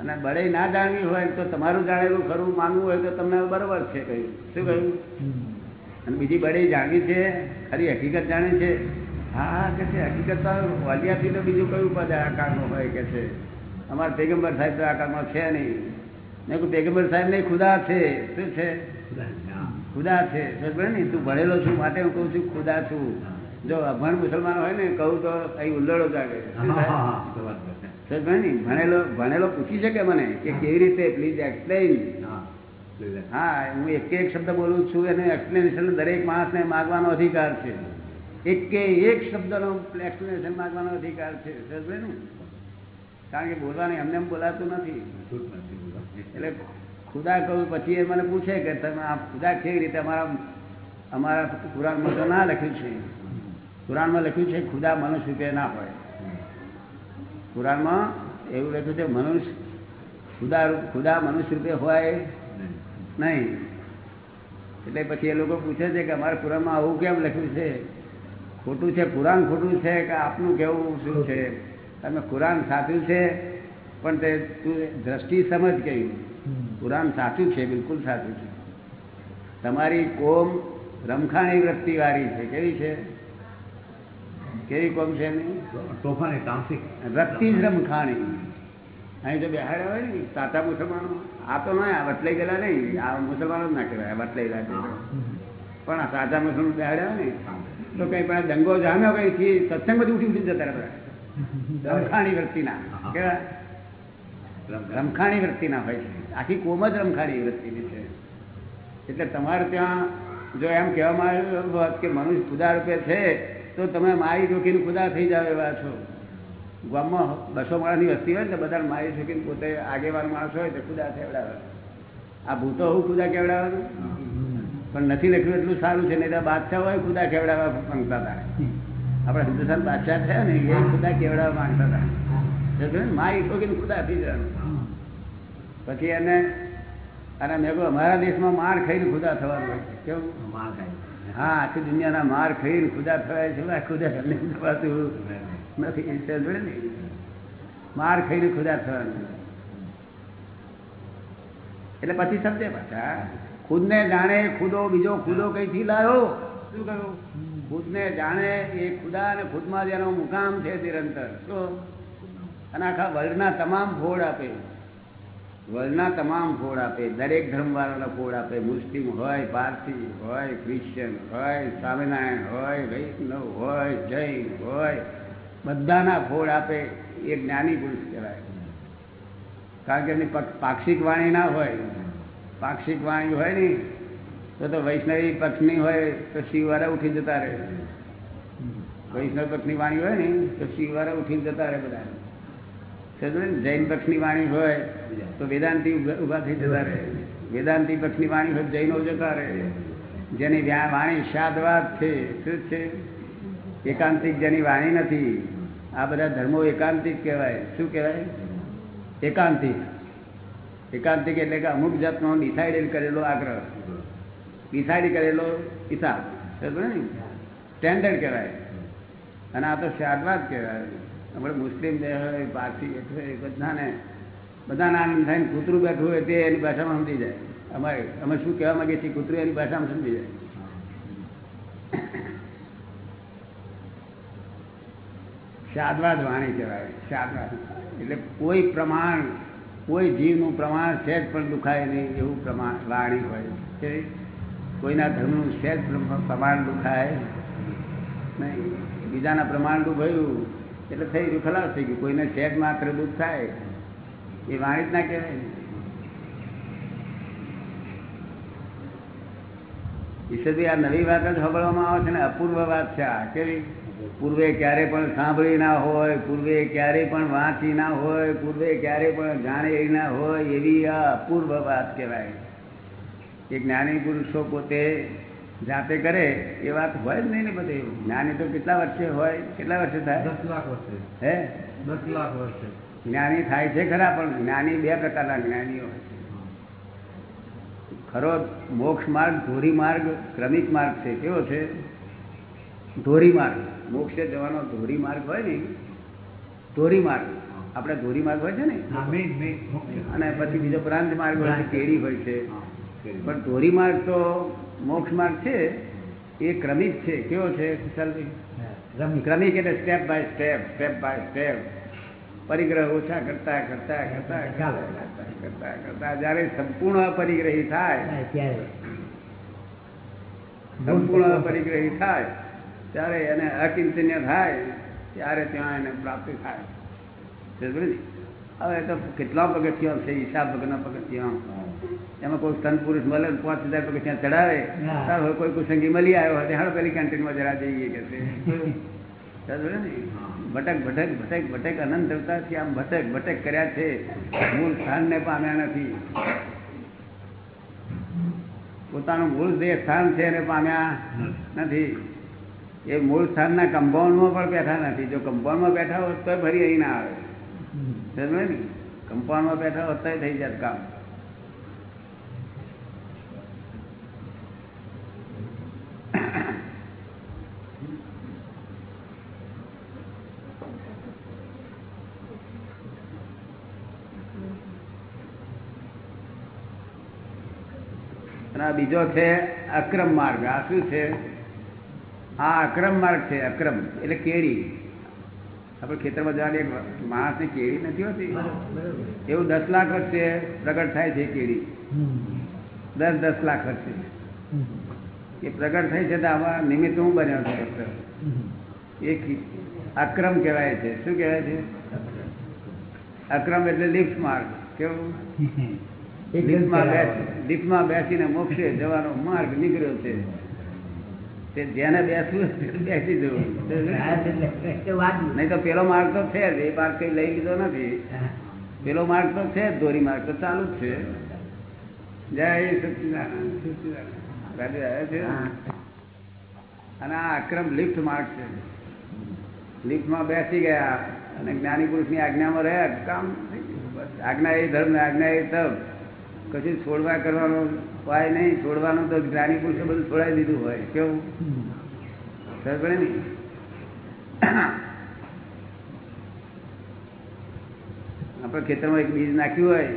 અને બળે ના જાણવી હોય, તો તમારું જાણેલું ખરું, માનવું હોય તો તમને બરોબર છે કહ્યું શું કહ્યું? અને બીજી બળે જાણવી છે, ખરી હકીકત જાણી છે. હા, કે છે, હકીકત તો વાલિયાથી તો બીજું કયું પદ આ કાળમાં હોય કે છે? અમારા પેગમ્બર સાહેબ તો આ છે નહીં. મેં કહ્યું પેગમ્બર સાહેબ નહીં, ખુદા છે. શું છે. ખુદા છે. ને તું ભણેલો છું માટે હું કહું છું ખુદા છું. જો અભણ મુસલમાન હોય ને કહું તો અહીં ઉલ્લડો જાગે ને ભણેલો ભણેલો પૂછી શકે મને કે કેવી રીતે પ્લીઝ એક્સપ્લેન હા. હા હું એક એક શબ્દ બોલું છું એનું એક્સપ્લેનેશન દરેક માણસને માગવાનો અધિકાર છે. એક એક શબ્દનો એક્સપ્લેનેશન માગવાનો અધિકાર છે. સમજે ને. કારણ કે બોલવાની એમ બોલાતું નથી. એટલે ખુદા કહું, પછી એ મને પૂછે કે તમે આ ખુદા કેવી રીતે અમારા અમારા કુરાનમાં તો ના લખ્યું છે. કુરાનમાં લખ્યું છે, ખુદા મનુષ્ય રૂપે ના હોય. કુરાનમાં એવું લખ્યું છે, મનુષ્ય, ખુદા ખુદા મનુષ્ય રૂપે હોય નહીં. એટલે પછી એ લોકો પૂછે છે કે અમારા કુરાનમાં આવું કેમ લખ્યું છે? ખોટું છે કુરાન ખોટું છે કે આપનું કેવું શું છે? તમે કુરાન સાચું છે, પણ તે તું દ્રષ્ટિ સમજ કહ્યું કુરાન સાચું છે બિલકુલ સાચું છે. તમારી કોમ રમખાણી વૃત્તિ વાળી છે. કેવી છે? કેવી કોમ છે તોફાની વૃત્તિ જ રમખાણી અહીં તો બેહાડ્યા હોય ને સાચા મુસલમાનો. આ તો ના વટલાઈ ગયેલા નહીં. આ મુસલમાનો જ ના કહેવાય વટલાઈ ગયા પણ આ સાચા મુસલમાન બેહાડ્યા હોય ને તો કઈ પણ દંગો જામ્યો કઈ સત્સંગ બધું ઉઠી ઉઠી જતા રહ્યા રમખાણી વૃત્તિના. કેવા? રમખાણી વૃત્તિના હોય છે. આખી કોમ જ રમખાણી વૃત્તિની છે. એટલે તમારે ત્યાં જો એમ કહેવામાં આવ્યું હોત કે મનુષ્ય ખુદા રૂપે છે, તો તમે મારી જોખીને ખુદા થઈ જાવ એવા છો. ગામમાં બસો માણસની વસ્તી હોય ને બધા મારી જોખીને પોતે આગેવાન માણસ હોય તો ખુદા કેવડાવે. આ ભૂતો હું ખુદા કેવડાવવાનું? પણ નથી લખ્યું એટલું સારું છે, નહીં બાદશાહ હોય ખુદા કેવડાવવા માંગતા હતા. આપણે હિન્દુસ્તાન બાદશાહ થયા ને, એ ખુદા કેવડાવવા માંગતા હતા. સમજો ને? મારી ઠોકીને ખુદા થઈ જવાનું. પછી એને અને મેં કહ્યું અમારા દેશમાં માર ખાઈને ખુદા થવાનું હોય છે. કેવું? માર ખાઈ હા આખી દુનિયાના માર ખાઈને ખુદા થવાય છે. ખુદા થવાતું નથી ને? માર ખાઈને ખુદા થવાનું એટલે પછી સમજે પાછા ખુદને જાણે ખુદો બીજો ખુદો કઈથી લાવ્યો શું કહ્યું? ખુદને જાણે એ ખુદા અને ખુદમાં જેનો મુકામ છે નિરંતર શું અને આખા વર્લ્ડના તમામ ફોડ આપે. વર્લ્ડના તમામ ફોડ આપે, દરેક ધર્મવાળાના ફોડ આપે. મુસ્લિમ હોય, પારસી હોય ક્રિશ્ચન હોય, સ્વામિનારાયણ હોય, વૈષ્ણવ હોય, જૈન હોય, બધાના ફોડ આપે. એ જ્ઞાની પુરુષ કહેવાય. કારણ કે એમની પાક્ષિક વાણી ના હોય. પાક્ષિક વાણી હોય ને તો તો વૈષ્ણવી પક્ષની હોય તો શિવવાળા ઉઠી જતા રહે. વૈષ્ણવ પક્ષની વાણી હોય ને, તો શિવવાળા ઉઠી જતા રહે બધા? જૈન પક્ષની વાણી હોય તો વેદાંતિ ઊભા થઈ જતા રહે. વેદાંતિ પક્ષની વાણી હોય જૈનો જતા રહે. જેની વાણી શાદવાદ છે, શું છે? એકાંતિક જેની વાણી નથી. આ બધા ધર્મો એકાંતિક કહેવાય. શું કહેવાય? એકાંતિક. એકાંતિક એટલે કે અમુક જાતનો ડિસાઇડેડ કરેલો આગ્રહ. ડિસાઇડ કરેલો હિસાબ. સ્ટેન્ડર્ડ કહેવાય. અને આ તો શાદવાદ કહેવાય. આપણે મુસ્લિમ પારસી બેઠું હોય બધાને બધાને આનંદ થાય ને કૂતરું બેઠું હોય તે એની ભાષામાં સમજી જાય. અમારે, અમે શું કહેવા માંગીએ છીએ, કૂતરું એની ભાષામાં સમજી જાય. શાદવાદ વાણી કહેવાય શાદવાદ એટલે કોઈ પ્રમાણ, કોઈ જીવનું પ્રમાણ સહેજ પણ દુખાય નહીં, એવું પ્રમાણ, વાણી હોય. છે કોઈના ધર્મનું સહેજ પ્રમાણ દુખાય નહીં. બીજાના પ્રમાણ દુભાયું. એટલે થઈ ગયું, ખલાસ થઈ ગયું. કોઈને સહેજ માત્ર દુઃખ થાય, એ વાણી જ ના. કહેવાય. ઈશ્વરભાઈ આ નવી વાત જ સાંભળવામાં આવે છે ને, અપૂર્વ વાત છે આ, કેવી? પૂર્વે ક્યારે પણ સાંભળી ના હોય, પૂર્વે ક્યારે પણ વાંચી ના હોય, પૂર્વે ક્યારે પણ જાણેલી ના હોય, એવી આ અપૂર્વ વાત કહેવાય. એ જ્ઞાની પુરુષો પોતે જાતે કરે એ વાત હોય જ નહીં ને બધે. જ્ઞાની તો કેટલા વર્ષે હોય કેટલા વર્ષે થાય? દસ લાખ વર્ષે. હે? દસ લાખ વર્ષે. જ્ઞાની થાય છે ખરા પણ જ્ઞાની બે પ્રકારના જ્ઞાનીઓ હોય છે. ખરો મોક્ષ માર્ગ ધોરી માર્ગ ક્રમિક માર્ગ છે કેવો છે? ધોરી માર્ગ. મોક્ષે જવાનો ધોરી માર્ગ હોય ને ધોરી માર્ગ. આપણે ધોરી માર્ગ હોય છે ને? અને પછી બીજો પ્રાંત માર્ગ હોય છે કેરી હોય છે. પણ ધોરી માર્ગ તો મોક્ષ માર્ગ છે એ ક્રમિક છે. કેવો છે કુશાલભાઈ ક્રમિક એટલે step by step step by step પરિગ્રહ ઓછા કરતા કરતા કરતા કરતા કરતા કરતા જ્યારે સંપૂર્ણ પરિગ્રહી થાય થાય સંપૂર્ણ પરિગ્રહી થાય ત્યારે એને અચિંતન્ય થાય ત્યારે ત્યાં એને પ્રાપ્તિ થાય. હવે તો કેટલા પગથિયા છે? હિસાબ વગરના પગથિયા. એમાં કોઈ સ્તન પુરુષ મળે પાંચ હજાર પગથિયા ચડાવે સારું તાર કોઈ કુસંગી મળી આવ્યો હોય હાડો પેલી કેન્ટીનમાં જરા જઈએ કે? ભટક ભટક ભટક ભટક અનંત અવતારથી આમ ભટક ભટક કર્યા છે. મૂળ સ્થાનને પામ્યા નથી. પોતાનું મૂળ જે સ્થાન છે એને પામ્યા નથી. એ મૂળ સ્થાનના કમ્પાઉન્ડમાં પણ બેઠા નથી. જો કમ્પાઉન્ડમાં બેઠા હોત તો ફરી અહીં ના આવે. સમજે ને? કમ્પાઉન્ડમાં બેઠા હોત તો થઈ જાત કામ અને બીજો છે અક્રમ માર્ગ. આ શું છે? આ અક્રમ માર્ગ છે, અક્રમ. એટલે કેળી. આપણે ખેતરમાં જવાની એક માણસને કેળી નથી હોતી? એવું દસ લાખ વર્ષે પ્રગટ થાય છે કેળી. દસ દસ લાખ વર્ષે. એ પ્રગટ થઈ છે તો આમાં નિમિત્ત હું બન્યો છું એક અક્રમ કહેવાય છે. શું કહેવાય છે? અક્રમ એટલે લિફ્ટ માર્ગ. કેવું? લિફ્ટમાં બેસીને મોક્ષે જવાનો માર્ગ નીકળ્યો છે. તે જેને બેસવું બેસી જવું. નહીં તો પેલો માર્ગ તો છે જ એ માર્ગ કઈ લઈ લીધો નથી. પેલો માર્ગ તો છે જ દોરી માર્ગ તો ચાલુ જ છે. જય હા. અને આ અક્રમ લિફ્ટ માર્ગ છે. લિફ્ટમાં બેસી ગયા અને જ્ઞાની પુરુષની આજ્ઞામાં રહ્યા. કામ આજ્ઞા એ ધર્મ આજ્ઞા એ તપ. કશું છોડવા કરવાનો હોય નહીં. છોડવાનું તો જ્ઞાની પુરુષે બધું છોડાવી દીધું હોય. કેવું? સર પડે ને? આપણે ખેતરમાં એક બીજ નાખ્યું હોય,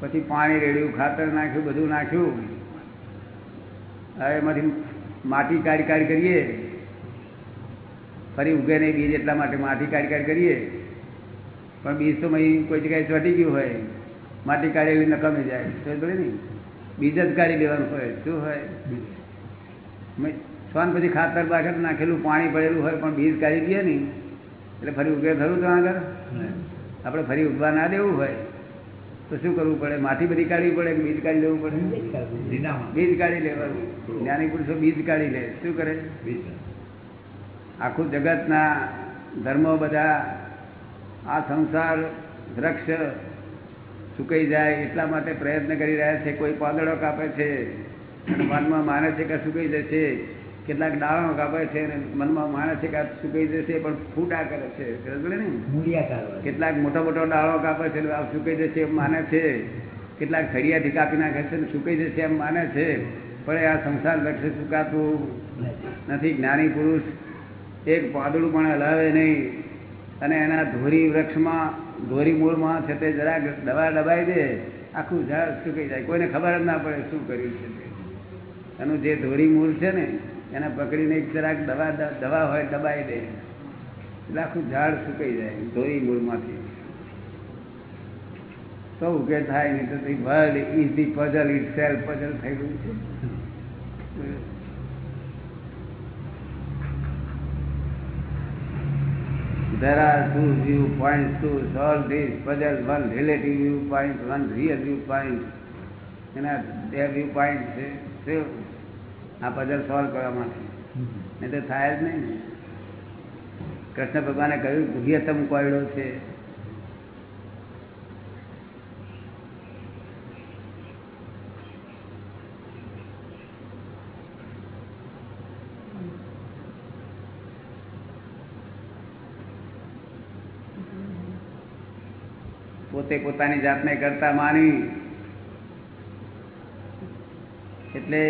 પછી પાણી રેડ્યું, ખાતર નાખ્યું, બધું નાખ્યું. હવે એમાંથી માટી કાઢી કાઢી કરીએ. ફરી ઉગે નહીં બીજ એટલા માટે માટી કાઢી કાઢી કરીએ. પણ બીજ તો અહીં કોઈ જગ્યાએ ચોટી ગયું હોય. માટી કાઢેલી નકામી જાય. તો પડે ને બીજ જ કાઢી લેવાનું હોય. શું હોય? સ્વાન પછી ખાતર બાખર નાખેલું પાણી પડેલું હોય પણ બીજ કાઢી દઈએ ને એટલે ફરી ઉગે ખરું તો આગળ? આપણે ફરી ઉગવા ના દેવું હોય. તો શું કરવું પડે? માટી બધી કાઢવી પડે કે બીજ કાઢી લેવું પડે? એ બીજ કાઢી લેવાનું. જ્ઞાની પુરુષો બીજ કાઢી લે. શું કરે? આખું જગતના ધર્મો બધા આ સંસાર વૃક્ષ સુકાઈ જાય એટલા માટે પ્રયત્ન કરી રહ્યા છે. કોઈ પાંદડો કાપે છે અને મનમાં માને છે કે સુકાઈ જશે. કેટલાક ડાળો કાપે છે અને મનમાં માને છે કે સુકાઈ જશે પણ ફૂટા કરે છે. ને? કેટલાક મોટો મોટો ડાળો કાપે છે આ સુકાઈ જશે એમ માને છે. કેટલાક થળિયાથી કાપી નાખે છે સુકાઈ જશે એમ માને છે. પણ એ આ સંસાર લક્ષ્ય સુકાતું નથી. જ્ઞાની પુરુષ એક પાંદડું પણ હલાવે નહીં અને એના ધોરી વૃક્ષમાં ધોરી મૂળમાં છે તે જરાક દવા દબાઈ દે, આખું ઝાડ સુકાઈ જાય. કોઈને ખબર જ ના પડે શું કર્યું છે તે. એનું જે ધોરી મૂળ છે ને, એને પકડીને જરાક દવા દવા હોય દબાઈ દે. એટલે આખું ઝાડ સુકાઈ જાય ધોરી મૂળમાંથી. તો ઉકેલ થાય નહીં તો world is the puzzle itself puzzle થઈ ગયું છે. There are two viewpoints to solve this puzzle, one relative viewpoint, one real viewpoint. એના બે વ્યૂ પોઈન્ટ છે સેવ આ પઝલ સોલ્વ કરવા માટે નહીં તો થાય જ નહીં ને કૃષ્ણ ભગવાને કહ્યું ગુહ્યતમ કોયડો છે પોતે પોતાની જાતને કરતા માની. એટલે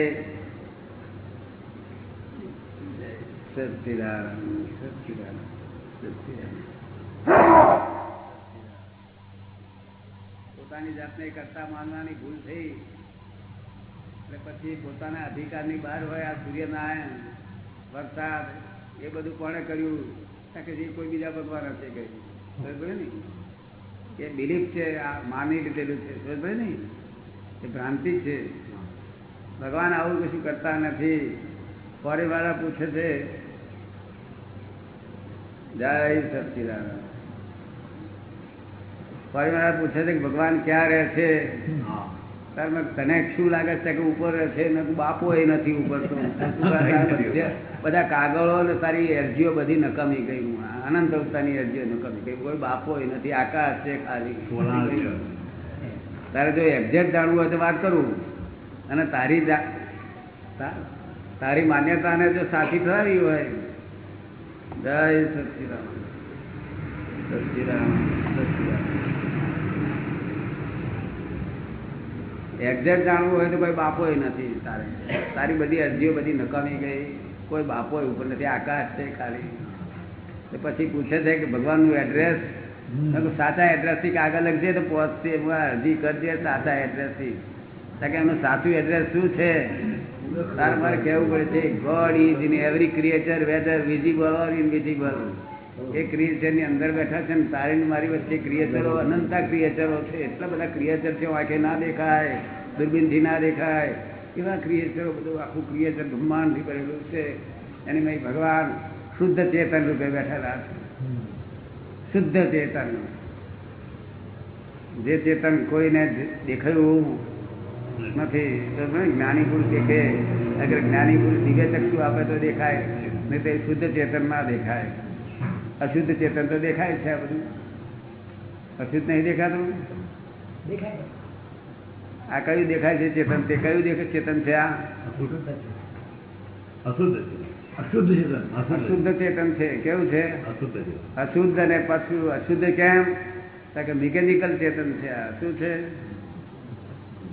પોતાની જાતને કરતા માનવાની ભૂલ થઈ. એટલે પછી પોતાના અધિકારની બહાર હોય આ સૂર્યનારાયણ, વરસાદ, એ બધું કોણે કર્યું? કોઈ બીજા ભગવાન હશે બરાબર ને? એ બિલીફ છે આ માની લીધેલું છે. બરાબર ને એ ભ્રાંતિ છે. ભગવાન આવું કશું કરતા નથી. ફોરી વાળા પૂછે છે જય સચિદાનંદ. ફોરી વાળા પૂછે છે કે ભગવાન ક્યાં રહે છે? તારે તને શું લાગે છે કે ઉપર રહે છે? ને બાપો એ નથી ઉપર તો. બધા- [LAUGHS] બધા કાગળો ને તારી અરજીઓ બધી નકામી ગઈ હું અનંત અવતારની અરજીઓ નકામી કઈ કોઈ બાપો નથી આકાશ છે ખાલી. તારે જો એક્ઝેક્ટ જાણવું હોય તો વાત કરું. અને તારી તારી માન્યતાને જો સાચી થવી હોય જય સચિરામ સચિરામ સચિરામ એક્ઝેક્ટ જાણવું હોય તો કોઈ બાપો નથી તારે. તારી બધી અરજીઓ બધી નકામી ગઈ. કોઈ બાપો ઉપર નથી. આકાશ છે ખાલી. તો પછી પૂછે છે કે ભગવાનનું એડ્રેસ સાચા એડ્રેસથી કાગળ લખજે તો પહોંચશે. અરજી કરજે સાચા એડ્રેસથી કે એમનું સાચું એડ્રેસ શું છે? તારે મારે કહેવું પડે છે God is in every creature whether visible or invisible એ ક્રિએચરની અંદર બેઠા છે ને તારી મારી વચ્ચે ક્રિએચરો અનંતા ક્રિએચરો છે. એટલા બધા ક્રિએચર છે આંખે ના દેખાય દૂરબીનથી ના દેખાય. એવા ક્રિએચરો બધું આખું ક્રિએચર બ્રહ્માંડથી ભરેલું છે. એની મેં ભગવાન શુદ્ધ ચેતન રૂપે બેઠેલા છે શુદ્ધ ચેતન જે ચેતન કોઈને દેખાયું નથી તો નહીં, જ્ઞાની પુરુષ દેખે અગર જ્ઞાની પુરુષ દિવ્ય ચક્ષુ આપે તો દેખાય નહીં તો એ શુદ્ધ ચેતન ના દેખાય અશુદ્ધ ચેતન તો દેખાય છે આ બધું અશુદ્ધ નહીં દેખાતું દેખાય આ કયું દેખાય છે ચેતન તે કયું દેખાય ચેતન છે આ અશુદ્ધ છે અશુદ્ધ છે અશુદ્ધ ચેતન છે. કેવું છે? અશુદ્ધ અશુદ્ધ અને પાછું અશુદ્ધ કેમ? કે મિકેનિકલ ચેતન છે. આ શું છે?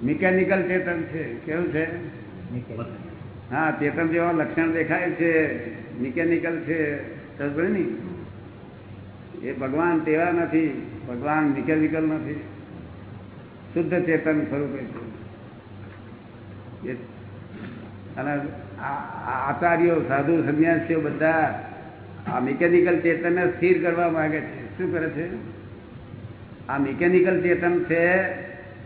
મિકેનિકલ ચેતન છે. કેવું છે? હા ચેતન જેવા લક્ષણ દેખાય છે. મિકેનિકલ છે. ને? એ ભગવાન તેવા નથી. ભગવાન મિકેનિકલ નથી. શુદ્ધ ચેતન સ્વરૂપે છે. અને આચાર્યો, સાધુ, સંન્યાસીઓ બધા આ મિકેનિકલ ચેતનને સ્થિર કરવા માંગે છે. શું કરે છે? આ મિકેનિકલ ચેતન છે,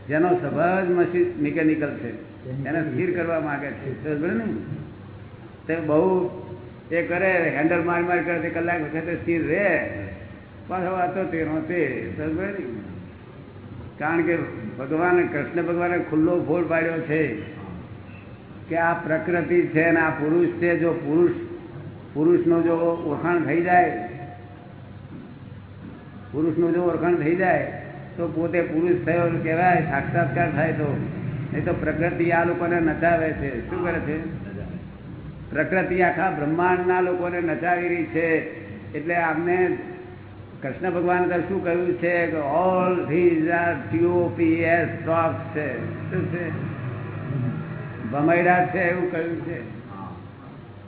જેનો સ્વભાવ મશીન મિકેનિકલ છે. એને સ્થિર કરવા માંગે છે. બરાબર ને? તે બહુ એ કરે હેન્ડલ માર માર કરે, તે કલાક વખતે સ્થિર રહે. પાછો વાતો તેનો તે. કારણ કે ભગવાન, કૃષ્ણ ભગવાને ખુલ્લો ફોડ પાડ્યો છે. કે આ પ્રકૃતિ છે ને આ પુરુષ છે, જો પુરુષ, પુરુષનો જો ઓળખાણ થઈ જાય, પુરુષનું જો ઓળખાણ થઈ જાય, તો પોતે પુરુષ થયો કહેવાય, સાક્ષાત્કાર થાય તો. નહીં તો પ્રકૃતિ આ લોકોને નચાવે છે. શું કરે છે? પ્રકૃતિ આખા બ્રહ્માંડના લોકોને નચાવી રહી છે. એટલે આમને કૃષ્ણ ભગવાન તો શું કહ્યું છે કે all these are as talks છે. શું છે? ભમૈડા છે એવું કહ્યું છે.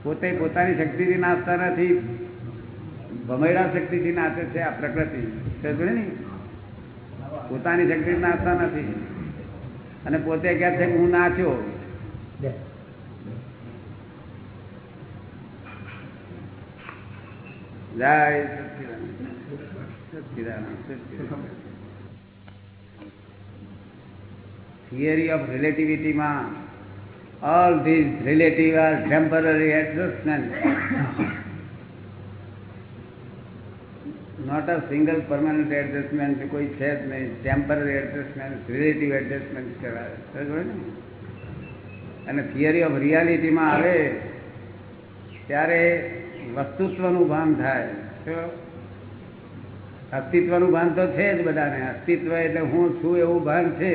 પોતે પોતાની શક્તિથી નાચતા નથી. ભમૈડા શક્તિથી નાચે છે આ પ્રકૃતિ. સમજે ને? પોતાની શક્તિ નાચતા નથી. અને પોતે કહે છે હું નાચ્યો. થિયરી ઓફ રિલેટિવિટીમાં all these relative are temporary adjustments. Not a single permanent adjustment કોઈ છે જ નહીં ટેમ્પરરી એડજસ્ટમેન્ટ રિલેટિવ એડજસ્ટમેન્ટ કહેવાય અને થિયરી ઓફ રિયાલિટીમાં આવે ત્યારે વસ્તુત્વનું ભાન થાય અસ્તિત્વનું ભાન તો છે જ બધાને અસ્તિત્વ એટલે હું છું એવું ભાન છે.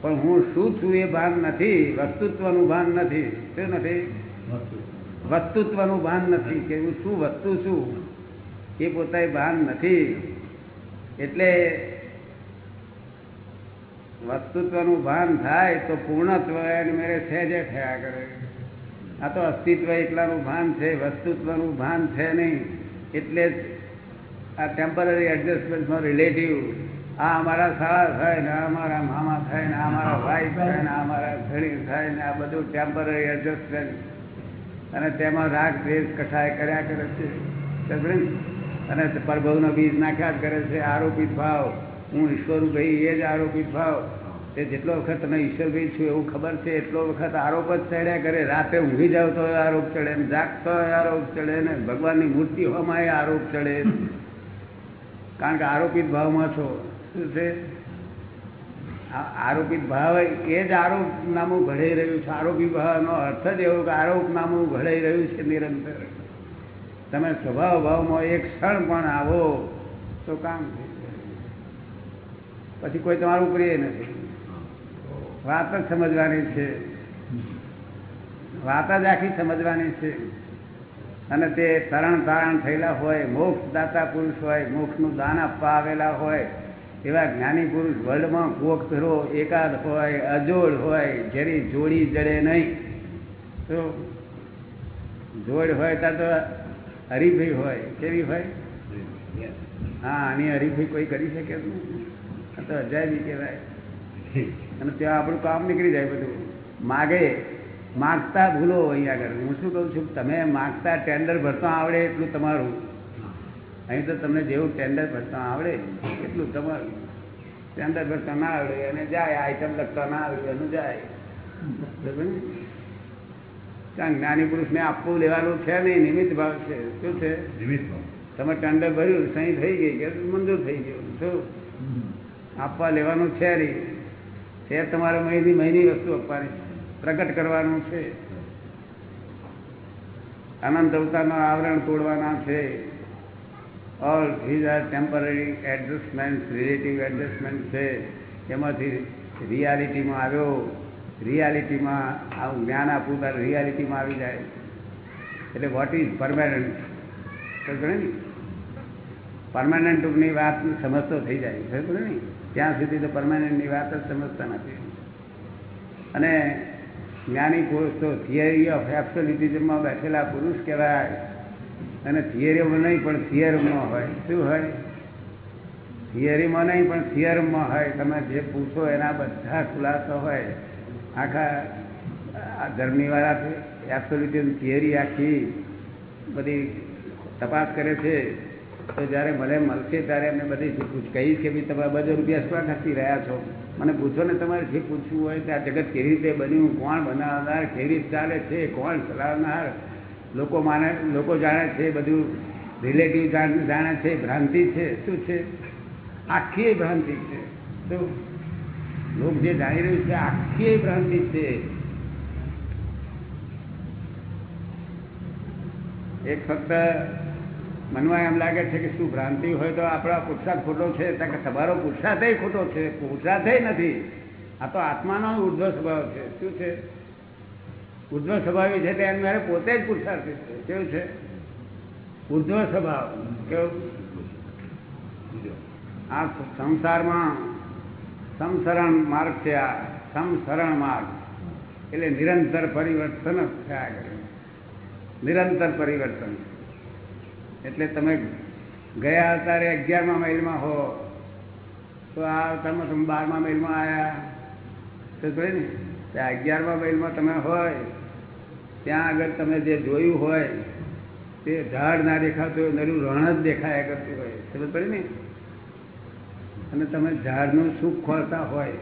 પણ હું શું છું એ ભાન નથી વસ્તુત્વનું ભાન નથી શું નથી? વસ્તુત્વનું ભાન નથી કે હું શું વસ્તુ છું એ પોતાએ ભાન નથી. એટલે વસ્તુત્વનું ભાન થાય તો પૂર્ણત્વ એની મેરે સહેજે થયા કરે. આ તો અસ્તિત્વ એટલાનું ભાન છે વસ્તુત્વનું ભાન છે નહીં. એટલે જ આ ટેમ્પરરી એડજસ્ટમેન્ટમાં રિલેટિવ આ અમારા સાળા થાય ને અમારા મામા થાય ને અમારા વાઈફ થાય ને અમારા ઘણી થાય ને આ બધું ટેમ્પરરી એડજસ્ટમેન્ટ અને તેમાં રાગ, દ્વેષ, કઠાય કર્યા કરે છે. અને પરભવનો બીજ નાખ્યા કરે છે. આરોપિત ભાવ. હું ઈશ્વરભાઈ એ જ આરોપિત ભાવ. તે જેટલો વખત તમે ઈશ્વરભાઈ છું એવું ખબર છે, એટલો વખત આરોપ જ ચડ્યા કરે. રાતે ઊંઘી જાવ તો આરોપ ચડે ને જાગતો આરોપ ચડે ને ભગવાનની મૂર્તિ હોમાં આરોપ ચડે. કારણ કે આરોપિત ભાવમાં છો. શું છે? આરોપી ભાવ એ જ આરોપ નામું ઘડાઈ રહ્યું છે. આરોપી ભાવનો અર્થ જ એવો કે આરોપ નામું ઘડાઈ રહ્યું છે નિરંતર. તમે સ્વભાવ ભાવમાં એક ક્ષણ પણ આવો તો કામ પછી કોઈ તમારું પ્રિય નથી. વાત જ સમજવાની છે. વાત જ આખી સમજવાની છે. અને તે તરણ તારણ થયેલા હોય મોક્ષ દાતા પુરુષ હોય, મોક્ષનું દાન આપવા આવેલા હોય એવા જ્ઞાની પુરુષ વર્લ્ડમાં કોક ધરો, એકાદ હોય, અજોડ હોય, જેની જોડી જડે નહીં. તો જોડ હોય ત્યાં તો હરીફી હોય, કેવી હોય? હા, આની હરીફી કોઈ કરી શકે આ તો અજાયબી કહેવાય. અને ત્યાં આપણું કામ નીકળી જાય બધું. માગે, માગતા ભૂલો અહીંયા આગળ. હું શું કહું છું? તમે માગતા ટેન્ડર ભરતા આવડે એટલું તમારું. અહીં તો તમને જેવું ટેન્ડર ભરતા આવડે એટલું તમારું. ટેન્ડર ભરતા ના આવડે અને જાય આઈટમ લખતા ના આવડે એનું જાય? કારણ જ્ઞાની પુરુષને આપવું લેવાનું છે નહીં નિમિત્ત ભાવ છે. શું છે? નિમિત્તમાં. તમે ટેન્ડર ભર્યું સહી થઈ ગઈ કે મંજૂર થઈ ગયું શું? આપવા લેવાનું છે નહીં. છે તમારે મહિની મહિની વસ્તુ આપવાની. પ્રગટ કરવાનું છે. અનંત અવતારનું આવરણ તોડવાના છે. All these are temporary adjustment relative adjustment છે. એમાંથી રિયાલિટીમાં આવ્યો રિયાલિટીમાં આવું જ્ઞાન આપવું ત્યારે રિયાલિટીમાં આવી જાય. એટલે વોટ ઇઝ પરમાનન્ટ સમજે ને? પરમાનન્ટની વાત સમજતો થઈ જાય સમજે ને? ત્યાં સુધી તો પરમાનન્ટની વાત જ સમજતા નથી. અને જ્ઞાની પુરુષ તો થિયરી ઓફ એબ્સોલ્યુટિઝમમાં બેઠેલા પુરુષ કહેવાય. અને થિયરીમાં નહીં, પણ થિયરમાં હોય. શું હોય? થિયરીમાં નહીં, પણ થિયરમાં હોય. તમે જે પૂછો એના બધા ખુલાસો હોય. આખા, આ ધર્મીવાળા એબ્સોલ્યુટિઝમ થિયરી આખી બધી તપાસ કરે છે. તો જ્યારે મને મળશે ત્યારે એમને બધી પૂછ- કહીશ કે ભાઈ તમે બધો રૂપિયા શું ખર્ચી રહ્યા છો? મને પૂછો ને તમારે જે પૂછવું હોય કે આ જગત કેવી રીતે બન્યું? કોણ બનાવનાર? કેવી રીતે ચાલે છે? કોણ ચલાવનાર? લોકો માને, લોકો જાણે છે, બધું રિલેટિવ જાણે છે, ભ્રાંતિ છે, શું છે? આખી ભ્રાંતિ છે. શું લોક જે જાણી રહ્યું છે, આખી ભ્રાંતિ છે. એક ફક્ત મનમાં એમ લાગે છે કે શું ભ્રાંતિ હોય તો આપણા પુરસાદ ખોટો છે તમારો પુરસાદ ખોટો છે, પુરસાદ નથી. આ તો આત્માનો ઉર્ધ્વ સ્વભાવ છે. શું છે? ઉર્ધ્વ સ્વભાવ છે તે મારે પોતે જ પુરુષાર્થ છે. કેવું છે? ઉર્ધ્વ સ્વભાવ. કેવું? આ સંસારમાં સમસરણ માર્ગ છે આ. સમસરણ માર્ગ. એટલે નિરંતર પરિવર્તન જ થયા કરે નિરંતર પરિવર્તન. એટલે તમે ગયા અવતારે અગિયારમા મહિલમાં હો, તો આ અવતારમાં તમે બારમા મહિલમાં આવ્યા તો ને? અગિયારમા માઇલમાં તમે હોય ત્યાં આગળ તમે જે જોયું હોય તે ઝાડ ના દેખાતું હોય નરું રણ જ દેખાયા કરતું હોય ખબર પડે ને? અને તમે ઝાડનું સુખ ખોરતા હોય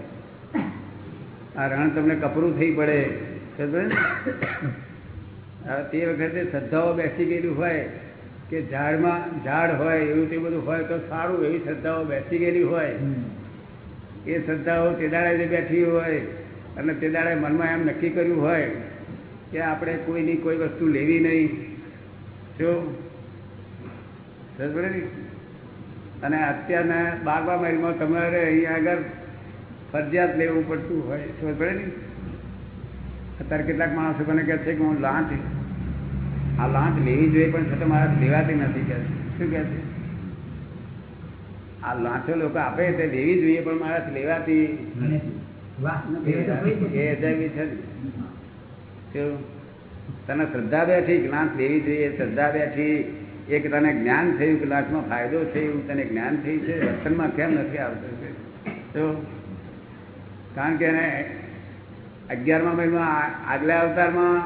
આ રણ તમને કપરું થઈ પડે ખબર ને? તે વખતે શ્રદ્ધાઓ બેસી ગયેલી હોય કે ઝાડમાં ઝાડ હોય એવું તે બધું હોય તો સારું એવી શ્રદ્ધાઓ બેસી ગયેલી હોય. એ શ્રદ્ધાઓ તે દાડે બેઠી હોય અને તે દાડે મનમાં એમ નક્કી કર્યું હોય કે આપણે કોઈની કોઈ વસ્તુ લેવી નહીં. જો? અને અત્યારના બારમા મહિનામાં તમારે અહીંયા આગળ ફરજિયાત લેવું પડતું હોય. સમજ પડે ને? અત્યારે કેટલાક માણસો મને કહે છે કે હું લાંચ, આ લાંચ લેવી જોઈએ પણ છતાં મારા લેવાતી નથી કહે શું કહે છે? આ લાંચો લોકો આપે તે લેવી જોઈએ પણ મારાથી લેવાતી તને શ્રદ્ધા બેઠી કે લેવી જોઈએ? શ્રદ્ધા બેઠી એક તને જ્ઞાન થયું કે ફાયદો છે એવું તને જ્ઞાન થયું છે? વર્તનમાં કેમ નથી આવતું? તો કારણ કે એને અગિયારમા મહિનામાં આગલા અવતારમાં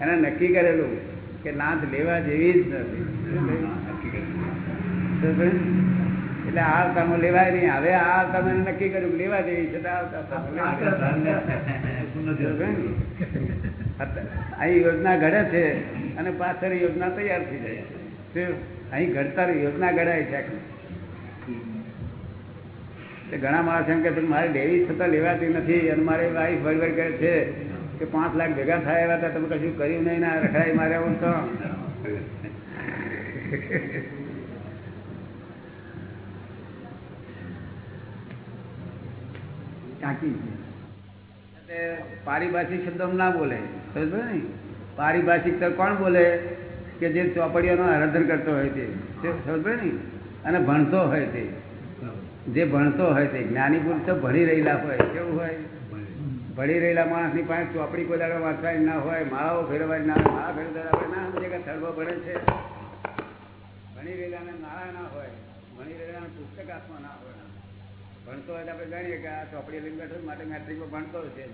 એને નક્કી કરેલું કે નાથ લેવા જેવી જ નથી. એટલે આ અવતારમાં લેવાય નહીં. હવે આ અવતારમાં એને નક્કી કર્યું લેવા જેવી છે અહીં યોજના ઘડે છે અને પાછળ યોજના તૈયાર થઈ જાય? અહીં ઘડતા યોજના ઘડાય છે એટલે ઘણા માણસ એમ કે મારે લેવી છતાં લેવાતી નથી અને મારે વાઈફ વડવડ કરે છે કે પાંચ લાખ ભેગા થાય એવા હતા તમે કશું કર્યું નહીં ના રખાય મારે હું તો. ટાંકી છે. પારિભાષિક શબ્દ ના બોલે સમજ ને? પારિભાષિક તો કોણ બોલે? કે જે ચોપડીઓનો આરાધન કરતો હોય તે. સમજ ને? અને ભણતો હોય તે. જે ભણતો હોય તે. જ્ઞાની પુરુષ તો ભણી રહેલા હોય, કેવું હોય? ભણી રહેલા માણસની પાસે ચોપડી કોઈ દાડો વાંચવાની ના હોય, માળાઓ ફેરવાની ના હોય, માળા ફેરવતા ના સમજે કે સર્વ ભણે છે. ભણી રહેલાને માળા ના હોય, ભણી રહેલાને પુસ્તક હાથમાં ના હોય. ભણતો હોય તો આપણે જાણીએ કે આ ચોપડી લઈને બેઠો માટે મેટ્રિકમાં ભણતો છે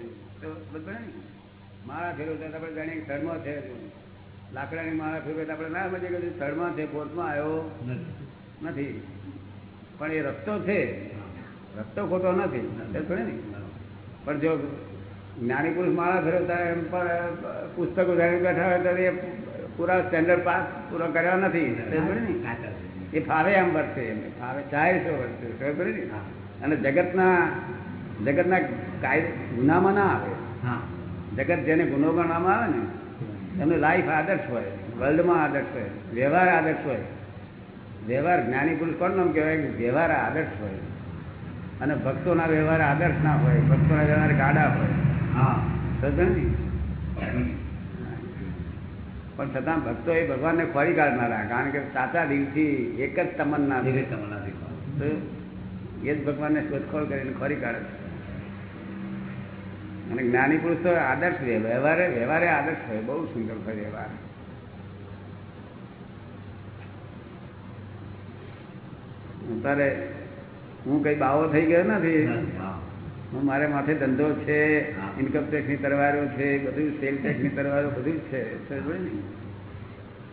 તો બધું ને માળા ફેરવતા તો આપણે જાણીએ કે થર્ડમાં છે લાકડાની માળા ફેરવે તો આપણે ના સમજીએ કે થર્ડમાં છે ફોર્થમાં આવ્યો નથી. પણ એ રસ્તો છે. રસ્તો ખોટો નથી. પડી ને પણ જો જ્ઞાની પુરુષ માળા ફેરવતા એમ પણ પુસ્તકો જાણી બેઠા હોય તો એ પૂરા સ્ટેન્ડર્ડ પાસ પૂરો કર્યા નથી. એ ફાવે એમ વર્તે એમ. ફાવે ચાહે છો. વર્તે ખબર ને? અને જગતના જગતના કાયદે ગુનામાં ના આવે. હા. જગત જેને ગુનો ગણવામાં આવે ને એમની લાઈફ આદર્શ હોય વર્લ્ડમાં આદર્શ હોય વ્યવહાર આદર્શ હોય. વ્યવહાર જ્ઞાની પુરુષ કોણ નામ કહેવાય? કે વ્યવહાર આદર્શ હોય. અને ભક્તોના વ્યવહાર આદર્શ ના હોય ભક્તોના વ્યવહાર ગાડા હોય. હા. સમજે ને? પણ છતાં ભક્તો એ ભગવાનને ખોરી કાઢનારા કારણ કે સાચા દિલથી એક જ તમન્ના છે. એ જ ભગવાનને શોધખોળ કરીને ખોરી કાઢે છે. અને જ્ઞાની પુરુષ તો આદર્શ વ્યવહારે વ્યવહારે આદર્શ હોય બહુ સુંદર હોય વ્યવહાર. તારે હું કઈ બાવો થઈ ગયો નથી. હું મારે માથે ધંધો છે. ઇન્કમ ટેક્સની તરવારો છે બધું સેલ ટેક્સની તરવારો બધું જ છે.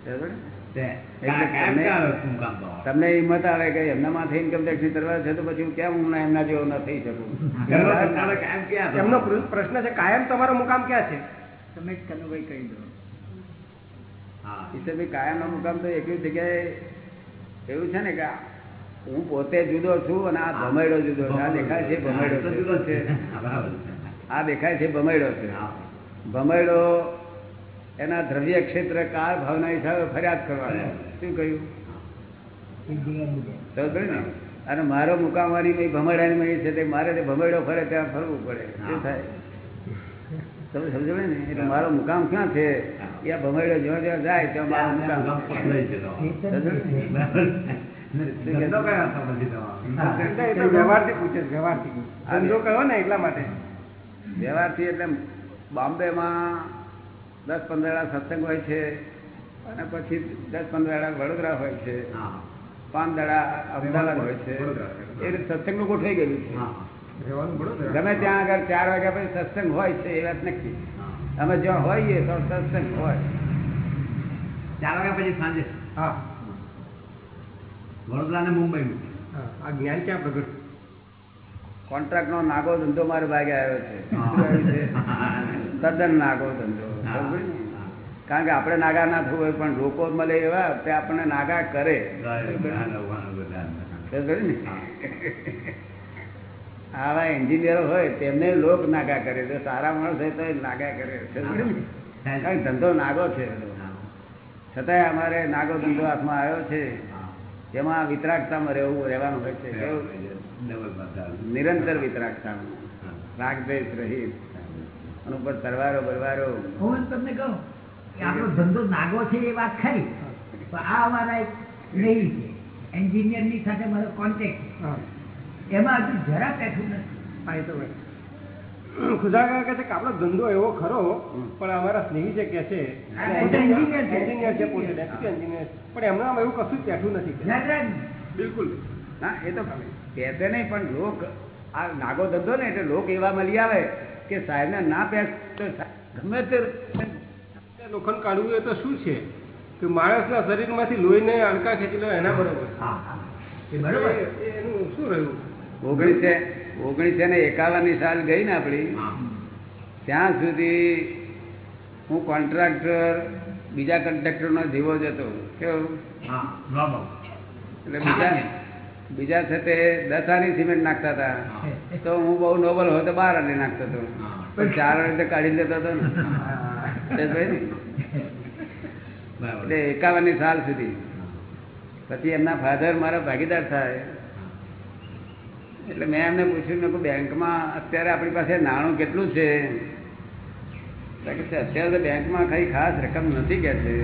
ને? તમને હિંમત આવે કે એમના માથે ઇન્કમ ટેક્સની તરવાર છે તો પછી હું કેમ હું એમના જેવો ના થઈ શકું? એમનો પ્રશ્ન છે કાયમ તમારો મુકામ ક્યાં છે? તમે કનુભાઈ કહી દો. ઈશ્વરભાઈ કાયમનો મુકામ તો એક જગ્યાએ એવું છે ને કે હું પોતે જુદો છું અને આ ભમેડો જુદો છે. આ દેખાય છે ભમેડો જુદો છે. આ દેખાય છે ભમેડો છે. ભમેડો એના દ્રવ્ય ક્ષેત્ર કાળ ભાવના હિસાબે ફરિયાદ કરવાનો. શું કહ્યું? અને મારો મુકામવાની મેં ભમેડાની મળી છે તે મારે તે ભમેડો ફરે ત્યાં ફરવું પડે. શું થાય? તમે સમજો ને? એટલે મારો મુકામ ક્યાં છે? એ ભમેડો જ્યાં જ્યાં જાય ત્યાં મારો મુકામ વ્યવહારથી પૂછે વ્યવહારથી. ધંધો કયો ને એટલા માટે? વ્યવહારથી એટલે બોમ્બેમાં દસ પંદર સત્સંગ હોય છે અને પછી દસ પંદર વડોદરા હોય છે. પાંચ દાડા અમદાવાદ હોય છે. એ સત્સંગનું ગોઠવાઈ ગયેલું છે. ગમે ત્યાં આગળ ચાર વાગ્યા પછી સત્સંગ હોય છે એ વાત નક્કી. અમે જ્યાં હોઈએ તો સત્સંગ હોય. ચાર વાગ્યા પછી સાંજે? હા. વડોદરા ને મુંબઈ હા. આ જ્ઞાન ક્યાં પ્રગટ કોન્ટ્રાક્ટ નો નાગો ધંધો મારે ભાગે આવ્યો છે. છે? તદ્દન નાગો ધંધો? કારણ કે આપણે નાગા ના થવું હોય પણ લોકો મળે એવા તે આપણને નાગા કરે? આવા એન્જિનિયરો હોય તેમને લોક નાગા કરે તો સારા માણસ હોય તો નાગા કરે. કારણ ધંધો નાગો છે. છતાંય અમારે નાગો ધંધો હાથમાં આવ્યો છે. તેમાં વિતરાગતામાં રહેવું રહેવાનું હોય છે. નિરંતર વિતરાગતામાં રાગદ્વેષ રહિત. અને ઉપર તરવારો બરવારો. હું તમને કહું કે આપણો ધંધો નાગો છે એ વાત ખરી. પણ આ અમારા એક નહીં છે. એન્જિનિયરની સાથે મારો કોન્ટેક્ટ એમાં હજુ જરા પેઠું નથી. ફાયદો કહે છે કે આપણો ધંધો એવો ખરો પણ અમારા સ્નેહી છે કે છે હા, છે. એન્જિનિયર છે પોતે ડેપ્યુટી એન્જિનિયર પણ એમના એવું કશું જ બેઠું નથી. બિલકુલ. ના એ તો કહેતે નહીં પણ લોક આ નાગો ધંધો ને એટલે લોક એવા મળી આવે કે સાહેબને ના તો ગમે તે લોખંડ કાઢવું એ તો શું છે? કે માણસના શરીરમાંથી લોહીને અણકા ખેંચી લો એના બરોબર. હા હા. એ બરોબર. એનું શું રહ્યું? ઓગણીસે ઓગણીસો ને એકાવનની સાલ ગઈ ને આપણી. ત્યાં સુધી હું કોન્ટ્રાક્ટર બીજા કોન્ટ્રાક્ટરનો જીવો જ હતો. કેવું? એટલે બીજા બીજા સાથે દસ આની સિમેન્ટ નાખતા હતા. તો હું બહુ નોબલ હોય તો બાર આની નાખતો હતો. પણ ચાર આની તો કાઢી લેતો હતો ને. એટલે એકાવન ને? સાલ સુધી. પછી એમના ફાધર મારા ભાગીદાર થાય. એટલે મેં એમને પૂછ્યું મેં કહ્યું બેંકમાં અત્યારે આપણી પાસે નાણું કેટલું છે? તો અત્યારે તો બેંકમાં કઈ ખાસ રકમ નથી કે છે.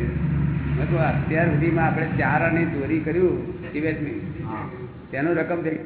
મેં અત્યાર સુધીમાં આપણે ચાર આની ચોરી કર્યું તિબેટની. તેનું રકમ થઈ